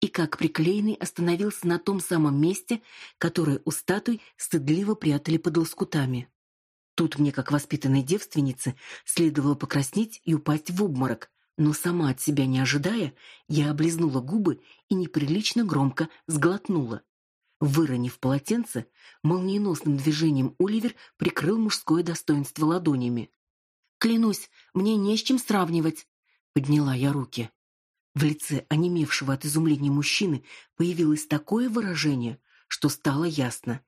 и, как приклеенный, остановился на том самом месте, которое у статуй стыдливо прятали под лоскутами. Тут мне, как воспитанной девственнице, следовало покраснеть и упасть в обморок, но сама от себя не ожидая, я облизнула губы и неприлично громко сглотнула. Выронив полотенце, молниеносным движением Оливер прикрыл мужское достоинство ладонями. Клянусь, мне не с чем сравнивать, подняла я руки. В лице онемевшего от изумления мужчины появилось такое выражение, что стало ясно.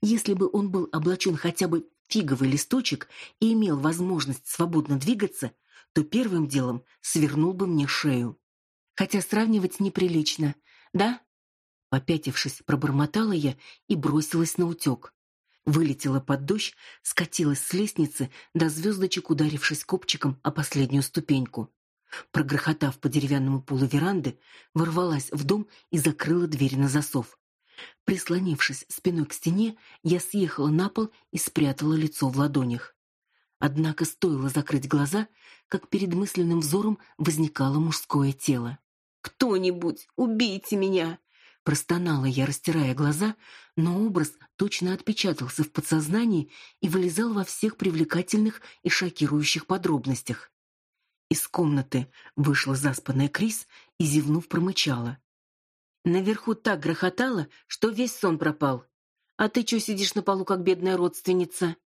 Если бы он был облачен хотя бы фиговый листочек и имел возможность свободно двигаться, то первым делом свернул бы мне шею. Хотя сравнивать неприлично, да? Попятившись, пробормотала я и бросилась на утек. Вылетела под дождь, скатилась с лестницы, до звездочек ударившись копчиком о последнюю ступеньку. Прогрохотав по деревянному полу веранды, ворвалась в дом и закрыла дверь на засов. Прислонившись спиной к стене, я съехала на пол и спрятала лицо в ладонях. Однако стоило закрыть глаза, как перед мысленным взором возникало мужское тело. «Кто-нибудь, убейте меня!» Простонала я, растирая глаза, но образ точно отпечатался в подсознании и вылезал во всех привлекательных и шокирующих подробностях. Из комнаты вышла заспанная Крис и, зевнув, промычала. «Наверху так грохотало, что весь сон пропал. А ты что сидишь на полу, как бедная родственница?»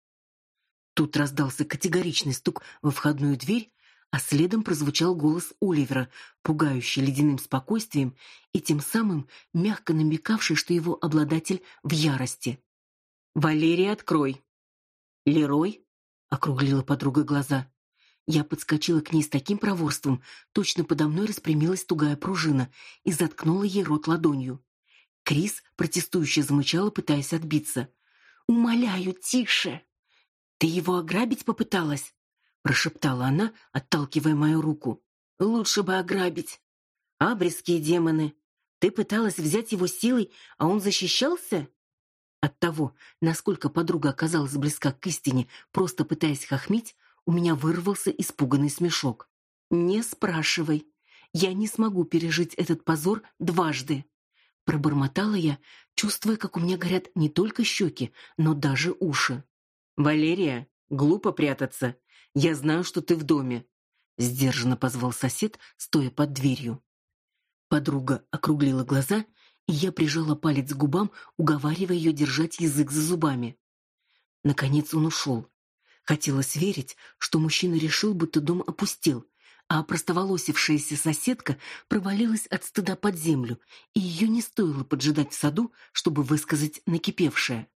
Тут раздался категоричный стук во входную дверь, а следом прозвучал голос Оливера, пугающий ледяным спокойствием и тем самым мягко намекавший, что его обладатель в ярости. «Валерия, открой!» «Лерой?» — округлила подруга глаза. Я подскочила к ней с таким проворством, точно подо мной распрямилась тугая пружина и заткнула ей рот ладонью. Крис протестующе замычала, пытаясь отбиться. «Умоляю, тише!» «Ты его ограбить попыталась?» Прошептала она, отталкивая мою руку. Лучше бы ограбить. Абрисские демоны. Ты пыталась взять его силой, а он защищался? От того, насколько подруга оказалась близка к истине, просто пытаясь хохмить, у меня вырвался испуганный смешок. Не спрашивай. Я не смогу пережить этот позор дважды, пробормотала я, чувствуя, как у меня горят не только щеки, но даже уши. Валерия, глупо прятаться. Я знаю, что ты в доме, сдержанно позвал сосед, стоя под дверью. Подруга округлила глаза, и я прижала палец к губам, уговаривая ее держать язык за зубами. Наконец он ушел. Хотелось верить, что мужчина решил, будто дом опустел, а простоволосившаяся соседка провалилась от стыда под землю, и ее не стоило поджидать в саду, чтобы высказать накипевшее.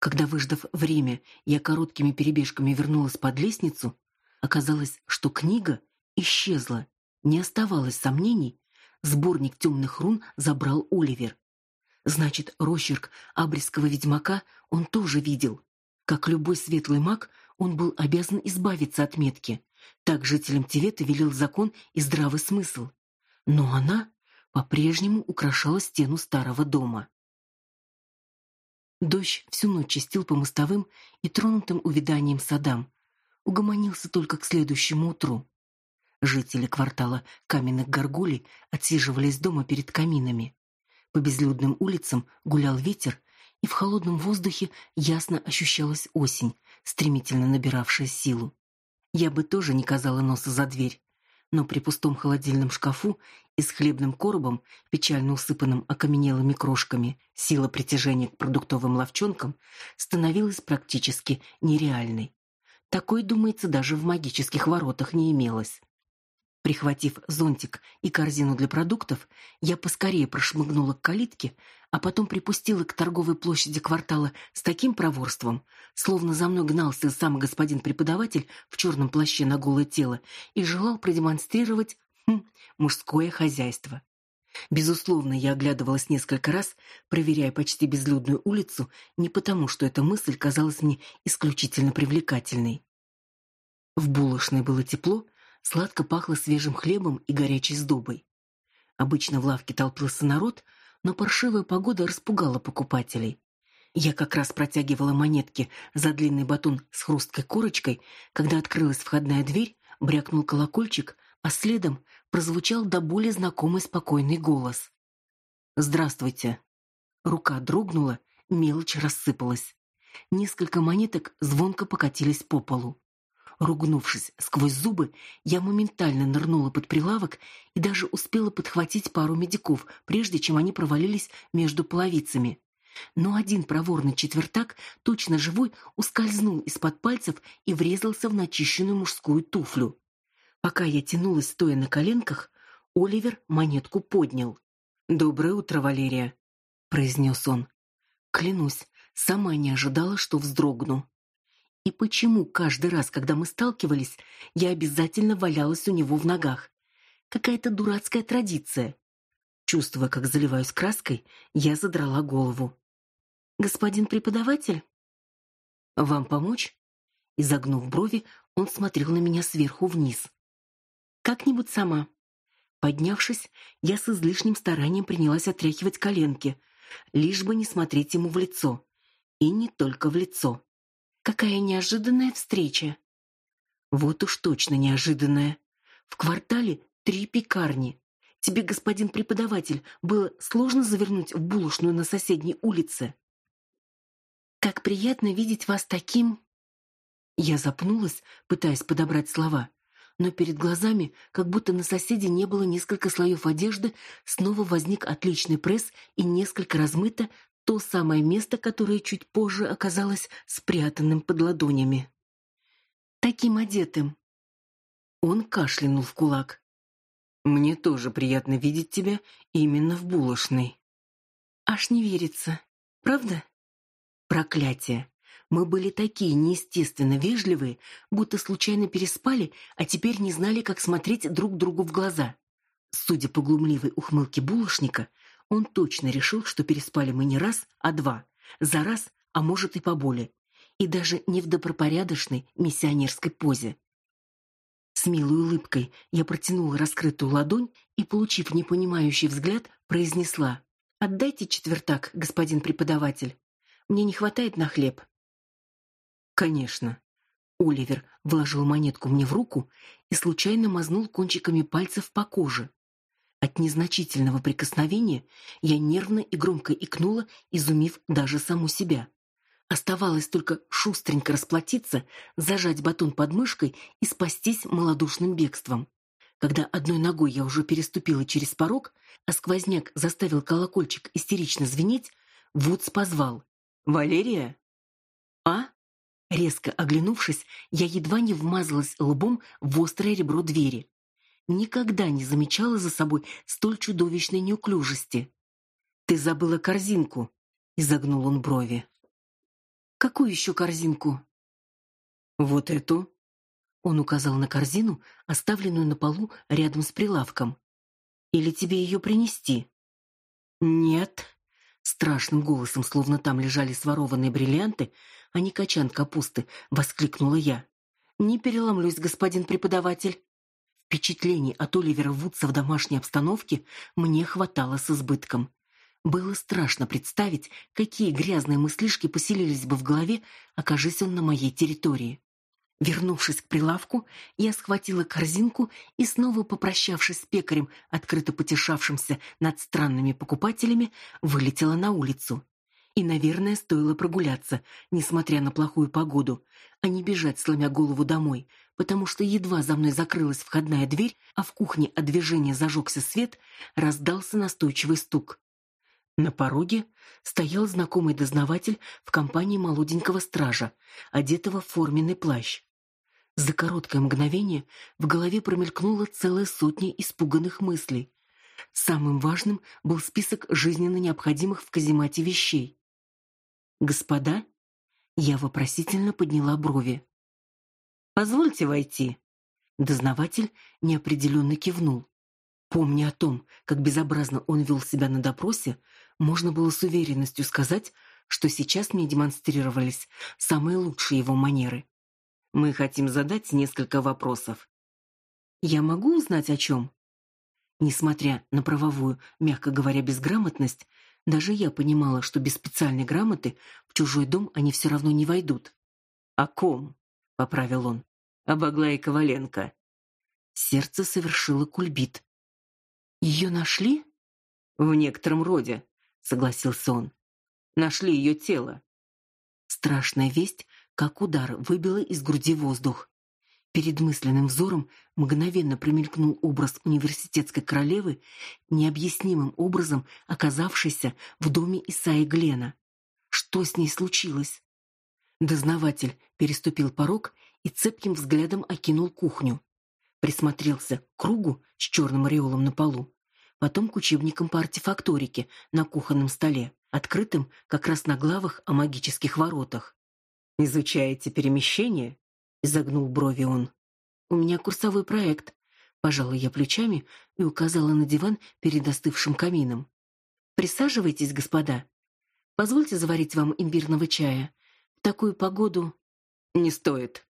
Когда, выждав время, я короткими перебежками вернулась под лестницу, оказалось, что книга исчезла. Не оставалось сомнений, сборник темных рун забрал Оливер. Значит, росчерк абрисского ведьмака он тоже видел. Как любой светлый маг, он был обязан избавиться от метки. Так жителям Тивета велел закон и здравый смысл. Но она по-прежнему украшала стену старого дома. Дождь всю ночь чистил по мостовым и тронутым увяданием садам. Угомонился только к следующему утру. Жители квартала каменных горгулей отсиживались дома перед каминами. По безлюдным улицам гулял ветер, и в холодном воздухе ясно ощущалась осень, стремительно набиравшая силу. Я бы тоже не казала носа за дверь, но при пустом холодильном шкафу и с хлебным коробом, печально усыпанным окаменелыми крошками, сила притяжения к продуктовым лавчонкам становилась практически нереальной. Такой, думается, даже в магических воротах не имелось. Прихватив зонтик и корзину для продуктов, я поскорее прошмыгнула к калитке, а потом припустила к торговой площади квартала с таким проворством, словно за мной гнался сам господин преподаватель в черном плаще на голое тело и желал продемонстрировать хм, мужское хозяйство. Безусловно, я оглядывалась несколько раз, проверяя почти безлюдную улицу, не потому, что эта мысль казалась мне исключительно привлекательной. В булочной было тепло, сладко пахло свежим хлебом и горячей сдобой. Обычно в лавке толпился народ, но паршивая погода распугала покупателей. Я как раз протягивала монетки за длинный батон с хрусткой корочкой, когда открылась входная дверь, брякнул колокольчик, а следом прозвучал до боли знакомый спокойный голос. «Здравствуйте». Рука дрогнула, мелочь рассыпалась. Несколько монеток звонко покатились по полу. Ругнувшись сквозь зубы, я моментально нырнула под прилавок и даже успела подхватить пару медиков, прежде чем они провалились между половицами. Но один проворный четвертак, точно живой, ускользнул из-под пальцев и врезался в начищенную мужскую туфлю. Пока я тянулась, стоя на коленках, Оливер монетку поднял. «Доброе утро, Валерия», — произнес он. Клянусь, сама не ожидала, что вздрогну. И почему каждый раз, когда мы сталкивались, я обязательно валялась у него в ногах? Какая-то дурацкая традиция. Чувствуя, как заливаюсь краской, я задрала голову. Господин преподаватель? Вам помочь? Изогнув брови, он смотрел на меня сверху вниз. Как-нибудь сама. Поднявшись, я с излишним старанием принялась отряхивать коленки, лишь бы не смотреть ему в лицо. И не только в лицо. Какая неожиданная встреча. Вот уж точно неожиданная. В квартале три пекарни. Тебе, господин преподаватель, было сложно завернуть в булочную на соседней улице. Как приятно видеть вас таким. Я запнулась, пытаясь подобрать слова, но перед глазами, как будто на соседе не было несколько слоев одежды, снова возник отличный пресс и несколько размыто то самое место, которое чуть позже оказалось спрятанным под ладонями. Таким одетым. Он кашлянул в кулак. Мне тоже приятно видеть тебя именно в булочной. Аж не верится. Правда? Проклятие. Мы были такие неестественно вежливые, будто случайно переспали, а теперь не знали, как смотреть друг другу в глаза. Судя по глумливой ухмылке булочника, он точно решил, что переспали мы не раз, а два. За раз, а может и поболее. И даже не в добропорядочной миссионерской позе. С милой улыбкой я протянула раскрытую ладонь и, получив непонимающий взгляд, произнесла: "Отдайте четвертак, господин преподаватель. Мне не хватает на хлеб". "Конечно". Оливер вложил монетку мне в руку и случайно мазнул кончиками пальцев по коже. От незначительного прикосновения я нервно и громко икнула, изумив даже саму себя. Оставалось только шустренько расплатиться, зажать батон под мышкой и спастись малодушным бегством. Когда одной ногой я уже переступила через порог, а сквозняк заставил колокольчик истерично звенеть, Вудс позвал: "Валерия?" "А?" Резко оглянувшись, я едва не вмазалась лбом в острое ребро двери никогда не замечала за собой столь чудовищной неуклюжести. Ты забыла корзинку, изогнул он брови. Какую еще корзинку? Вот эту. Он указал на корзину, оставленную на полу рядом с прилавком. Или тебе ее принести? Нет, страшным голосом, словно там лежали сворованные бриллианты, а не качан капусты, воскликнула я. Не переломлюсь, господин преподаватель. Впечатлений от Оливера Вудса в домашней обстановке мне хватало с избытком. Было страшно представить, какие грязные мыслишки поселились бы в голове, окажись он на моей территории. Вернувшись к прилавку, я схватила корзинку и снова попрощавшись с пекарем, открыто потешавшимся над странными покупателями, вылетела на улицу. И, наверное, стоило прогуляться, несмотря на плохую погоду, а не бежать, сломя голову домой, потому что едва за мной закрылась входная дверь, а в кухне от движения зажегся свет, раздался настойчивый стук. На пороге стоял знакомый дознаватель в компании молоденького стража, одетого в форменный плащ. За короткое мгновение в голове промелькнула целая сотня испуганных мыслей. Самым важным был список жизненно необходимых в каземате вещей. Господа, я вопросительно подняла брови. Позвольте войти. Дознаватель неопределенно кивнул. Помня о том, как безобразно он вел себя на допросе, можно было с уверенностью сказать, что сейчас мне демонстрировались самые лучшие его манеры. Мы хотим задать несколько вопросов. Я могу узнать о чем?» Несмотря на правовую, мягко говоря, безграмотность, даже я понимала, что без специальной грамоты в чужой дом они все равно не войдут. «О ком?» — поправил он. «Об Аглае Коваленко». Сердце совершило кульбит. «Ее нашли?» «В некотором роде», — согласился он. «Нашли ее тело». Страшная весть, как удар, выбила из груди воздух. Перед мысленным взором мгновенно промелькнул образ университетской королевы, необъяснимым образом оказавшейся в доме Исаи Глена. Что с ней случилось? Дознаватель переступил порог и цепким взглядом окинул кухню. Присмотрелся к кругу с черным ореолом на полу, потом к учебникам по артефакторике на кухонном столе, открытым как раз на главах о магических воротах. «Изучаете перемещение?» изогнул брови он. У меня курсовой проект. Пожала я плечами и указала на диван перед остывшим камином. Присаживайтесь, господа. Позвольте заварить вам имбирного чая. Такую погоду не стоит,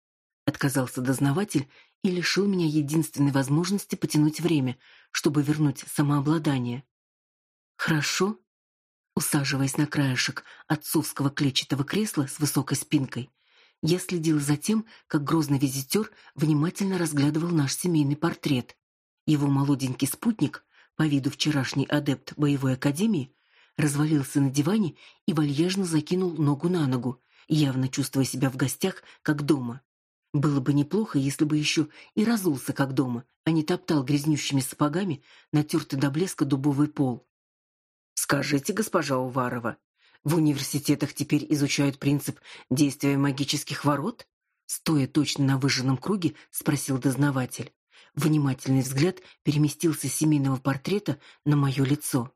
отказался дознаватель и лишил меня единственной возможности потянуть время, чтобы вернуть самообладание. Хорошо. Усаживаясь на краешек отцовского клетчатого кресла с высокой спинкой, я следил за тем, как грозный визитер внимательно разглядывал наш семейный портрет. Его молоденький спутник, по виду вчерашний адепт боевой академии, развалился на диване и вальяжно закинул ногу на ногу, явно чувствуя себя в гостях, как дома. Было бы неплохо, если бы еще и разулся, как дома, а не топтал грязнющими сапогами натертый до блеска дубовый пол. «Скажите, госпожа Уварова, в университетах теперь изучают принцип действия магических ворот? Стоя точно на выжженном круге, спросил дознаватель. Внимательный взгляд переместился с семейного портрета на мое лицо.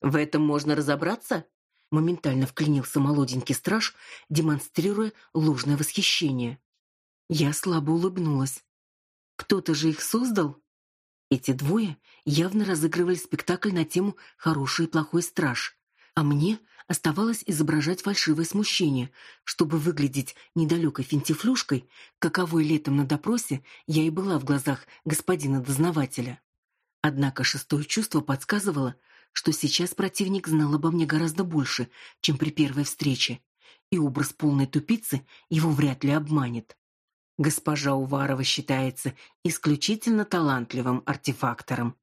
В этом можно разобраться? Моментально вклинился молоденький страж, демонстрируя ложное восхищение. Я слабо улыбнулась. Кто-то же их создал? Эти двое явно разыгрывали спектакль на тему «Хороший и плохой страж», а мне Оставалось изображать фальшивое смущение, чтобы выглядеть недалекой финтифлюшкой, каковой летом на допросе я и была в глазах господина дознавателя. Однако шестое чувство подсказывало, что сейчас противник знал обо мне гораздо больше, чем при первой встрече, и образ полной тупицы его вряд ли обманет. Госпожа Уварова считается исключительно талантливым артефактором.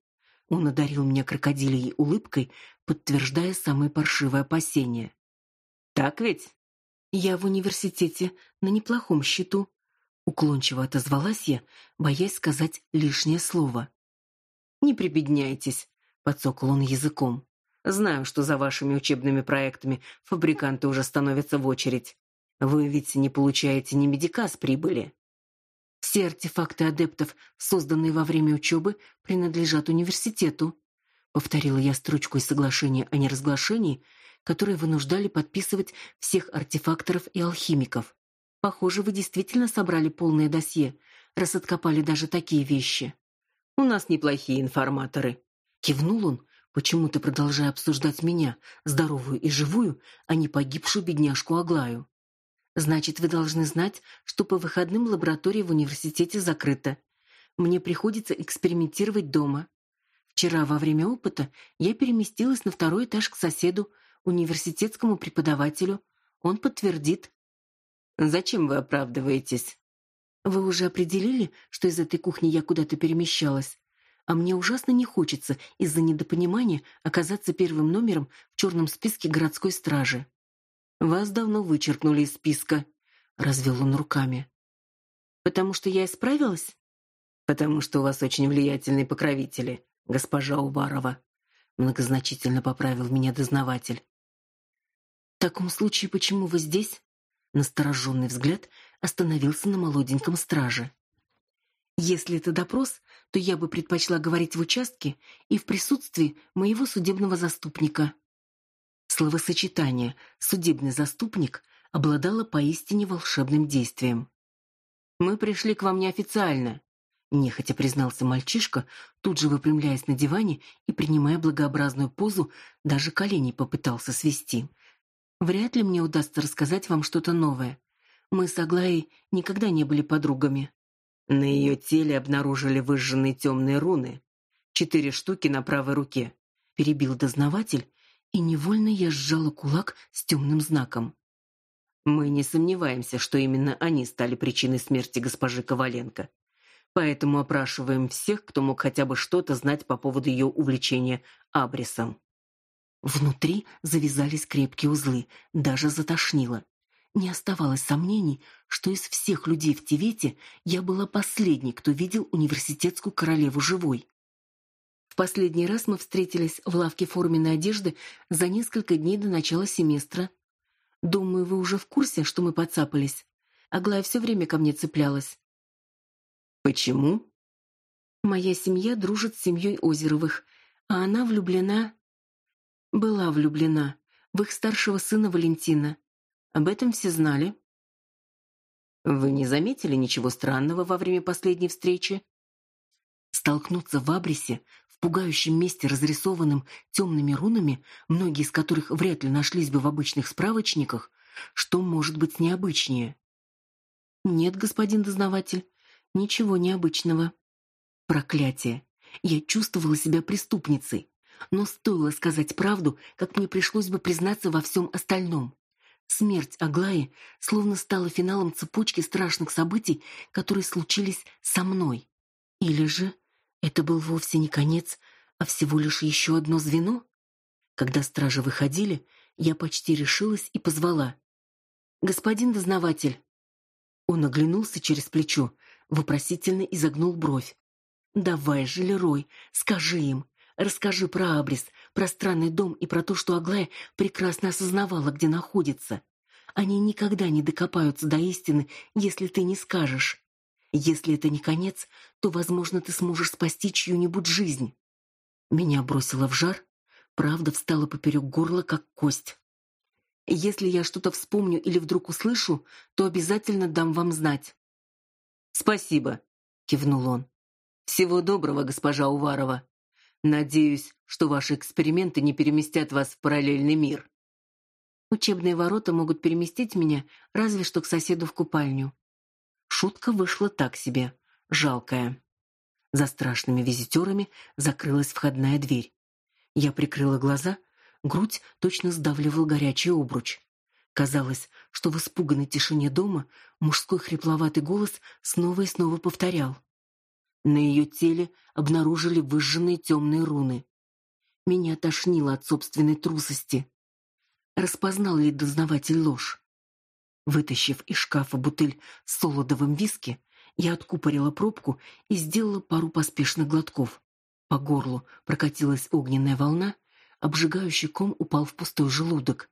Он одарил меня крокодилией улыбкой, подтверждая самые паршивые опасения. Так ведь? Я в университете на неплохом счету, уклончиво отозвалась я, боясь сказать лишнее слово. Не прибедняйтесь, подсокол он языком. Знаю, что за вашими учебными проектами фабриканты уже становятся в очередь. Вы ведь не получаете ни медика с прибыли. Все артефакты адептов, созданные во время учебы, принадлежат университету, повторила я строчку из соглашения о неразглашении, которое вынуждали подписывать всех артефакторов и алхимиков. Похоже, вы действительно собрали полное досье, раз откопали даже такие вещи. У нас неплохие информаторы, кивнул он, почему-то продолжая обсуждать меня, здоровую и живую, а не погибшую бедняжку Аглаю. Значит, вы должны знать, что по выходным лаборатория в университете закрыта. Мне приходится экспериментировать дома. Вчера во время опыта я переместилась на второй этаж к соседу, университетскому преподавателю. Он подтвердит. Зачем вы оправдываетесь? Вы уже определили, что из этой кухни я куда-то перемещалась, а мне ужасно не хочется из-за недопонимания оказаться первым номером в черном списке городской стражи. Вас давно вычеркнули из списка, развел он руками. Потому что я исправилась? Потому что у вас очень влиятельные покровители, госпожа Уварова, многозначительно поправил меня дознаватель. В таком случае почему вы здесь? Настороженный взгляд остановился на молоденьком страже. Если это допрос, то я бы предпочла говорить в участке и в присутствии моего судебного заступника. Словосочетание «судебный заступник» обладало поистине волшебным действием. «Мы пришли к вам неофициально. нехотя признался мальчишка, тут же выпрямляясь на диване и принимая благообразную позу, даже колени попытался свести. Вряд ли мне удастся рассказать вам что-то новое. Мы с Аглаей никогда не были подругами. На ее теле обнаружили выжженные темные руны, четыре штуки на правой руке, перебил дознаватель, и невольно я сжала кулак с темным знаком. Мы не сомневаемся, что именно они стали причиной смерти госпожи Коваленко. Поэтому опрашиваем всех, кто мог хотя бы что-то знать по поводу ее увлечения абрисом. Внутри завязались крепкие узлы, даже затошнило. Не оставалось сомнений, что из всех людей в Тивете я была последней, кто видел университетскую королеву живой. В последний раз мы встретились в лавке форменной одежды за несколько дней до начала семестра. Думаю, вы уже в курсе, что мы подцапались. Аглая все время ко мне цеплялась. Почему? Моя семья дружит с семьей Озеровых, а она влюблена... Была влюблена в их старшего сына Валентина. Об этом все знали. Вы не заметили ничего странного во время последней встречи? Столкнуться в Абрисе, в пугающем месте, разрисованном темными рунами, многие из которых вряд ли нашлись бы в обычных справочниках, что может быть необычнее? Нет, господин дознаватель, ничего необычного. Проклятие. Я чувствовала себя преступницей, но стоило сказать правду, как мне пришлось бы признаться во всем остальном. Смерть Аглаи словно стала финалом цепочки страшных событий, которые случились со мной. Или же это был вовсе не конец, а всего лишь еще одно звено? Когда стражи выходили, я почти решилась и позвала: "Господин дознаватель". Он оглянулся через плечо, вопросительно изогнул бровь. "Давай же, Лерой, скажи им, расскажи про Абрис, про странный дом и про то, что Аглая прекрасно осознавала, где находится. Они никогда не докопаются до истины, если ты не скажешь. Если это не конец, то, возможно, ты сможешь спасти чью-нибудь жизнь. Меня бросило в жар, правда встала поперек горла, как кость. Если я что-то вспомню или вдруг услышу, то обязательно дам вам знать. Спасибо, кивнул он. Всего доброго, госпожа Уварова. Надеюсь, что ваши эксперименты не переместят вас в параллельный мир. Учебные ворота могут переместить меня разве что к соседу в купальню. Шутка вышла так себе, жалкая. За страшными визитерами закрылась входная дверь. Я прикрыла глаза, грудь точно сдавливал горячий обруч. Казалось, что в испуганной тишине дома мужской хрипловатый голос снова и снова повторял: на ее теле обнаружили выжженные темные руны. Меня тошнило от собственной трусости. Распознал ли дознаватель ложь? Вытащив из шкафа бутыль с солодовым виски, я откупорила пробку и сделала пару поспешных глотков. По горлу прокатилась огненная волна, обжигающий ком упал в пустой желудок.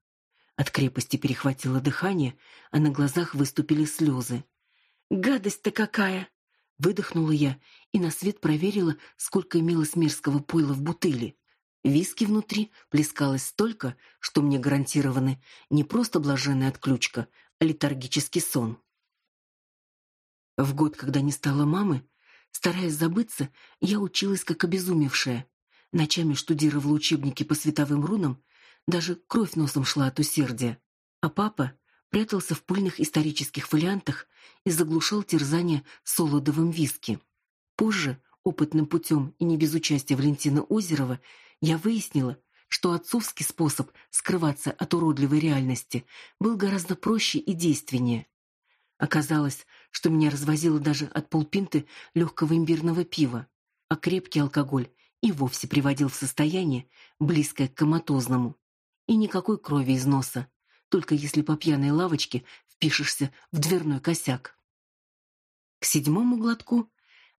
От крепости перехватило дыхание, а на глазах выступили слезы. «Гадость-то какая!» Выдохнула я и на свет проверила, сколько имелось мерзкого пойла в бутыли. Виски внутри плескалось столько, что мне гарантированы не просто блаженная отключка, а летаргический сон. В год, когда не стало мамы, стараясь забыться, я училась как обезумевшая. Ночами штудировала учебники по световым рунам, даже кровь носом шла от усердия. А папа прятался в пыльных исторических фолиантах и заглушал терзания солодовым виски. Позже, опытным путем и не без участия Валентина Озерова, я выяснила, что отцовский способ скрываться от уродливой реальности был гораздо проще и действеннее. Оказалось, что меня развозило даже от полпинты легкого имбирного пива, а крепкий алкоголь и вовсе приводил в состояние, близкое к коматозному. И никакой крови из носа, только если по пьяной лавочке впишешься в дверной косяк. К седьмому глотку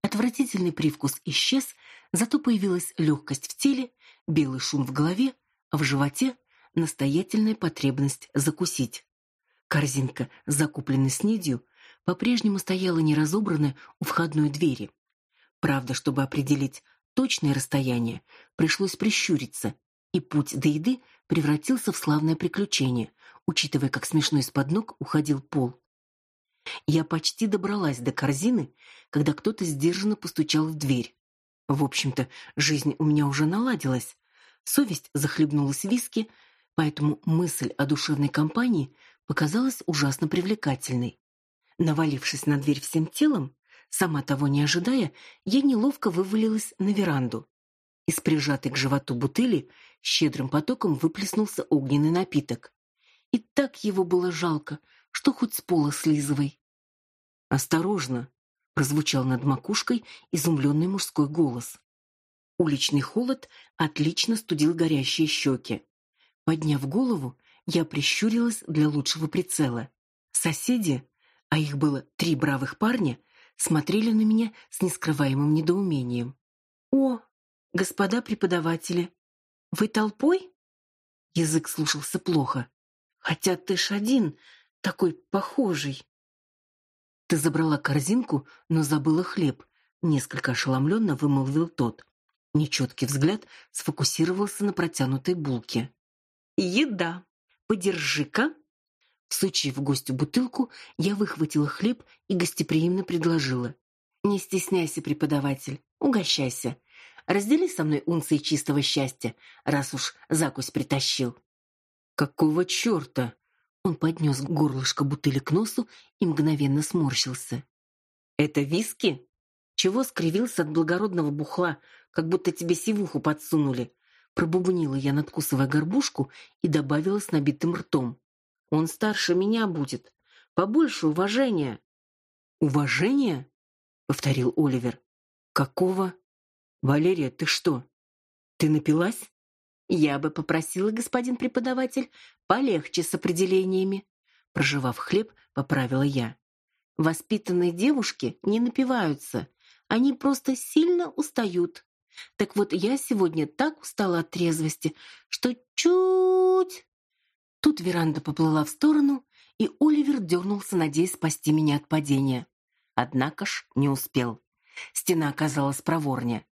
отвратительный привкус исчез, зато появилась легкость в теле, белый шум в голове, а в животе настоятельная потребность закусить. Корзинка с закупленной снедью по-прежнему стояла неразобранная у входной двери. Правда, чтобы определить точное расстояние, пришлось прищуриться, и путь до еды превратился в славное приключение, учитывая, как смешно из-под ног уходил пол. Я почти добралась до корзины, когда кто-то сдержанно постучал в дверь. В общем-то, жизнь у меня уже наладилась. Совесть захлебнулась в виски, поэтому мысль о душевной компании показалась ужасно привлекательной. Навалившись на дверь всем телом, сама того не ожидая, я неловко вывалилась на веранду. Из прижатой к животу бутыли щедрым потоком выплеснулся огненный напиток. И так его было жалко, что хоть с пола слизывай. «Осторожно!» — прозвучал над макушкой изумленный мужской голос. Уличный холод отлично студил горящие щеки. Подняв голову, я прищурилась для лучшего прицела. Соседи, а их было три бравых парня, смотрели на меня с нескрываемым недоумением. «О, господа преподаватели, вы толпой?» Язык слушался плохо. «Хотя ты ж один, такой похожий». Ты забрала корзинку, но забыла хлеб, несколько ошеломленно вымолвил тот. Нечеткий взгляд сфокусировался на протянутой булке. Еда. Подержи-ка. Всучив гостю бутылку, я выхватила хлеб и гостеприимно предложила: "Не стесняйся, преподаватель, угощайся. Раздели со мной унции чистого счастья, раз уж закусь притащил". Какого чёрта? Он поднес горлышко бутыли к носу и мгновенно сморщился. Это виски? Чего скривился от благородного бухла, как будто тебе сивуху подсунули? Пробубнила я, надкусывая горбушку, и добавила с набитым ртом: "Он старше меня будет, побольше уважения". "Уважения?" повторил Оливер. "Какого? Валерия, ты что? Ты напилась?" Я бы попросила, господин преподаватель, полегче с определениями, прожевав хлеб, поправила я. Воспитанные девушки не напиваются, они просто сильно устают. Так вот, я сегодня так устала от трезвости, что чуть Тут веранда поплыла в сторону, и Оливер дернулся, надеясь спасти меня от падения. Однако ж не успел. Стена оказалась проворнее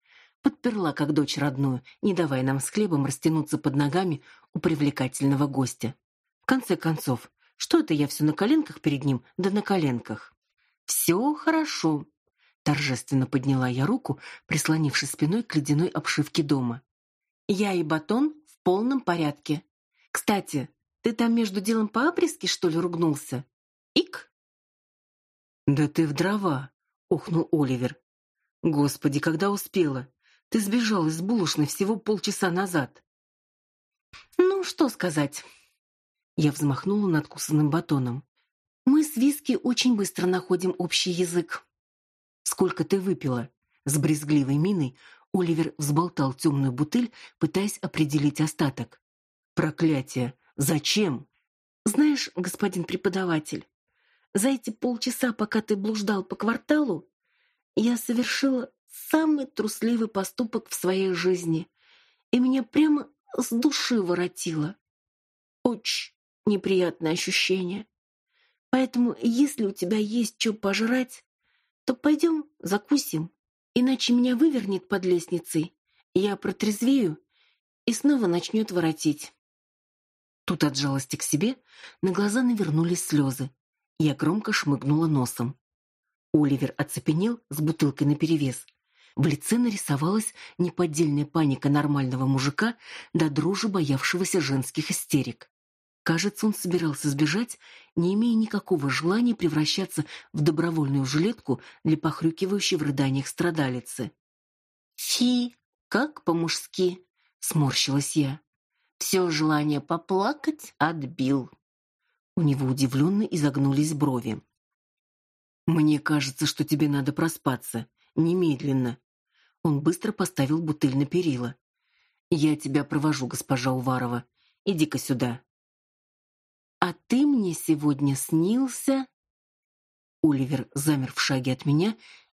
подперла как дочь родную, не давая нам с хлебом растянуться под ногами у привлекательного гостя. В конце концов, что это я все на коленках перед ним, да на коленках? «Все хорошо, торжественно подняла я руку, прислонившись спиной к ледяной обшивке дома. Я и батон в полном порядке. Кстати, ты там между делом по обрезке что ли ругнулся? Ик. Да ты в дрова, охнул Оливер. Господи, когда успела? Ты сбежал из булочной всего полчаса назад. Ну, что сказать? Я взмахнула надкусанным батоном. Мы с Виски очень быстро находим общий язык. Сколько ты выпила? С брезгливой миной Оливер взболтал темную бутыль, пытаясь определить остаток. Проклятие! Зачем? Знаешь, господин преподаватель, за эти полчаса, пока ты блуждал по кварталу, я совершила самый трусливый поступок в своей жизни, и меня прямо с души воротило. Очень неприятное ощущение. Поэтому, если у тебя есть что пожрать, то пойдем закусим, иначе меня вывернет под лестницей, я протрезвею и снова начнет воротить. Тут от жалости к себе на глаза навернулись слезы. Я громко шмыгнула носом. Оливер оцепенел с бутылкой наперевес. В лице нарисовалась неподдельная паника нормального мужика до дрожи боявшегося женских истерик. Кажется, он собирался сбежать, не имея никакого желания превращаться в добровольную жилетку для похрюкивающей в рыданиях страдалицы. «Фи, как по-мужски!» — сморщилась я. Все желание поплакать отбил. У него удивленно изогнулись брови. «Мне кажется, что тебе надо проспаться. Немедленно. Он быстро поставил бутыль на перила. Я тебя провожу, госпожа Уварова. Иди-ка сюда. А ты мне сегодня снился? Оливер замер в шаге от меня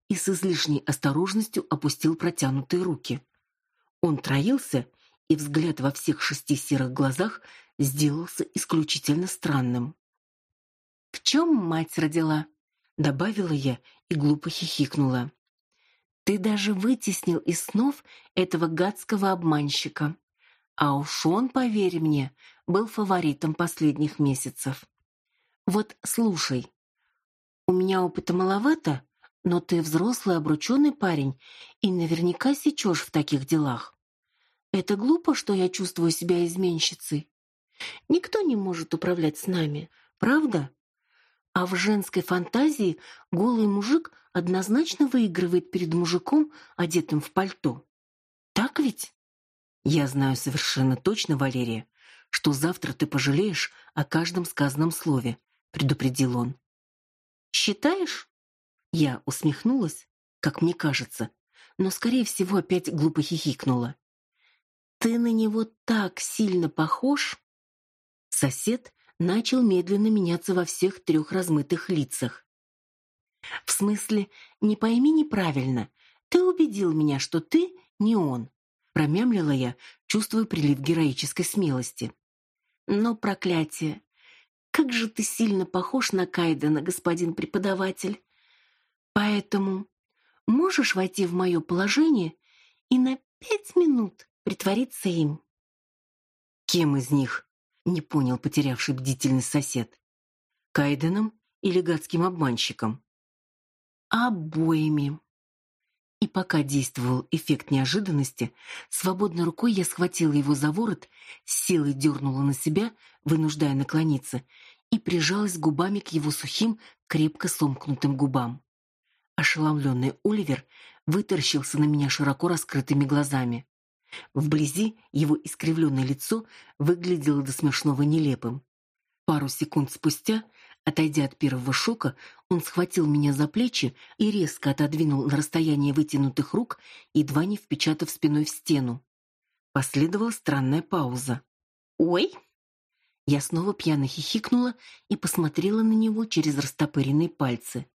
и с излишней осторожностью опустил протянутые руки. Он троился, и взгляд во всех шести серых глазах сделался исключительно странным. В чем мать родила? добавила я и глупо хихикнула. Ты даже вытеснил из снов этого гадского обманщика. А уж он, поверь мне, был фаворитом последних месяцев. Вот слушай. У меня опыта маловато, но ты взрослый, обручённый парень и наверняка сечешь в таких делах. Это глупо, что я чувствую себя изменщицей. Никто не может управлять с нами, правда? А в женской фантазии голый мужик однозначно выигрывает перед мужиком, одетым в пальто. Так ведь? Я знаю совершенно точно, Валерия, что завтра ты пожалеешь о каждом сказанном слове, предупредил он. Считаешь? Я усмехнулась, как мне кажется, но скорее всего опять глупо хихикнула. Ты на него так сильно похож. Сосед начал медленно меняться во всех трех размытых лицах. В смысле, не пойми неправильно. Ты убедил меня, что ты не он, промямлила я, чувствуя прилив героической смелости. Но проклятие. Как же ты сильно похож на Кайдена, господин преподаватель. Поэтому можешь войти в мое положение и на пять минут притвориться им. Кем из них? Не понял потерявший бдительность сосед. Кайденом или гадским обманщиком? Обоими. И пока действовал эффект неожиданности, свободной рукой я схватила его за ворот, силой дернула на себя, вынуждая наклониться, и прижалась губами к его сухим, крепко сомкнутым губам. Ошеломленный Оливер вытаращился на меня широко раскрытыми глазами. Вблизи его искривленное лицо выглядело до смешного нелепым. Пару секунд спустя, отойдя от первого шока, он схватил меня за плечи и резко отодвинул на расстояние вытянутых рук, едва не впечатав спиной в стену. Последовала странная пауза. «Ой!» Я снова пьяно хихикнула и посмотрела на него через растопыренные пальцы.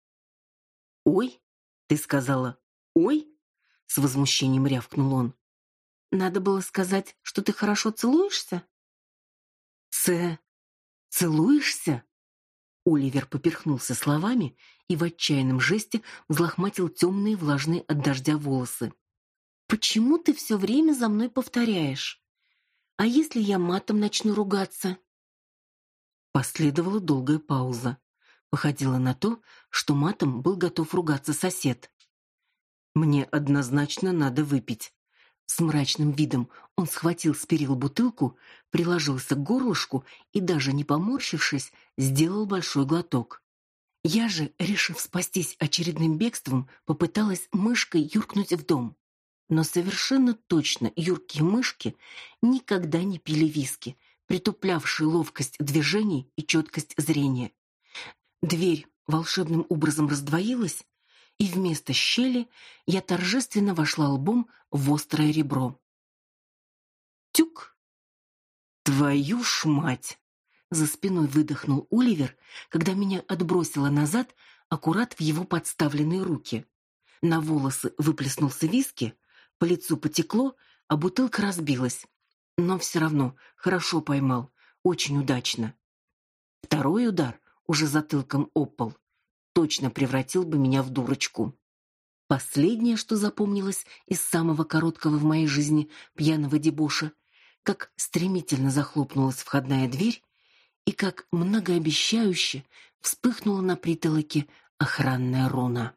«Ой!» — ты сказала «Ой!» — с возмущением рявкнул он. Надо было сказать, что ты хорошо целуешься? Ц целуешься? Оливер поперхнулся словами и в отчаянном жесте взлохматил темные влажные от дождя волосы. Почему ты все время за мной повторяешь? А если я матом начну ругаться? Последовала долгая пауза. Походило на то, что матом был готов ругаться сосед. Мне однозначно надо выпить, с мрачным видом он схватил с перил бутылку, приложился к горлышку и даже не поморщившись, сделал большой глоток. Я же, решив спастись очередным бегством, попыталась мышкой юркнуть в дом. Но совершенно точно юркие мышки никогда не пили виски, притуплявшие ловкость движений и четкость зрения. Дверь волшебным образом раздвоилась, и вместо щели я торжественно вошла лбом в острое ребро. Тюк. Твою ж мать. За спиной выдохнул Оливер, когда меня отбросило назад, аккурат в его подставленные руки. На волосы выплеснулся виски, по лицу потекло, а бутылка разбилась. Но все равно хорошо поймал, очень удачно. Второй удар уже затылком об пол точно превратил бы меня в дурочку. Последнее, что запомнилось из самого короткого в моей жизни пьяного дебоша, как стремительно захлопнулась входная дверь и как многообещающе вспыхнула на притолоке охранная руна.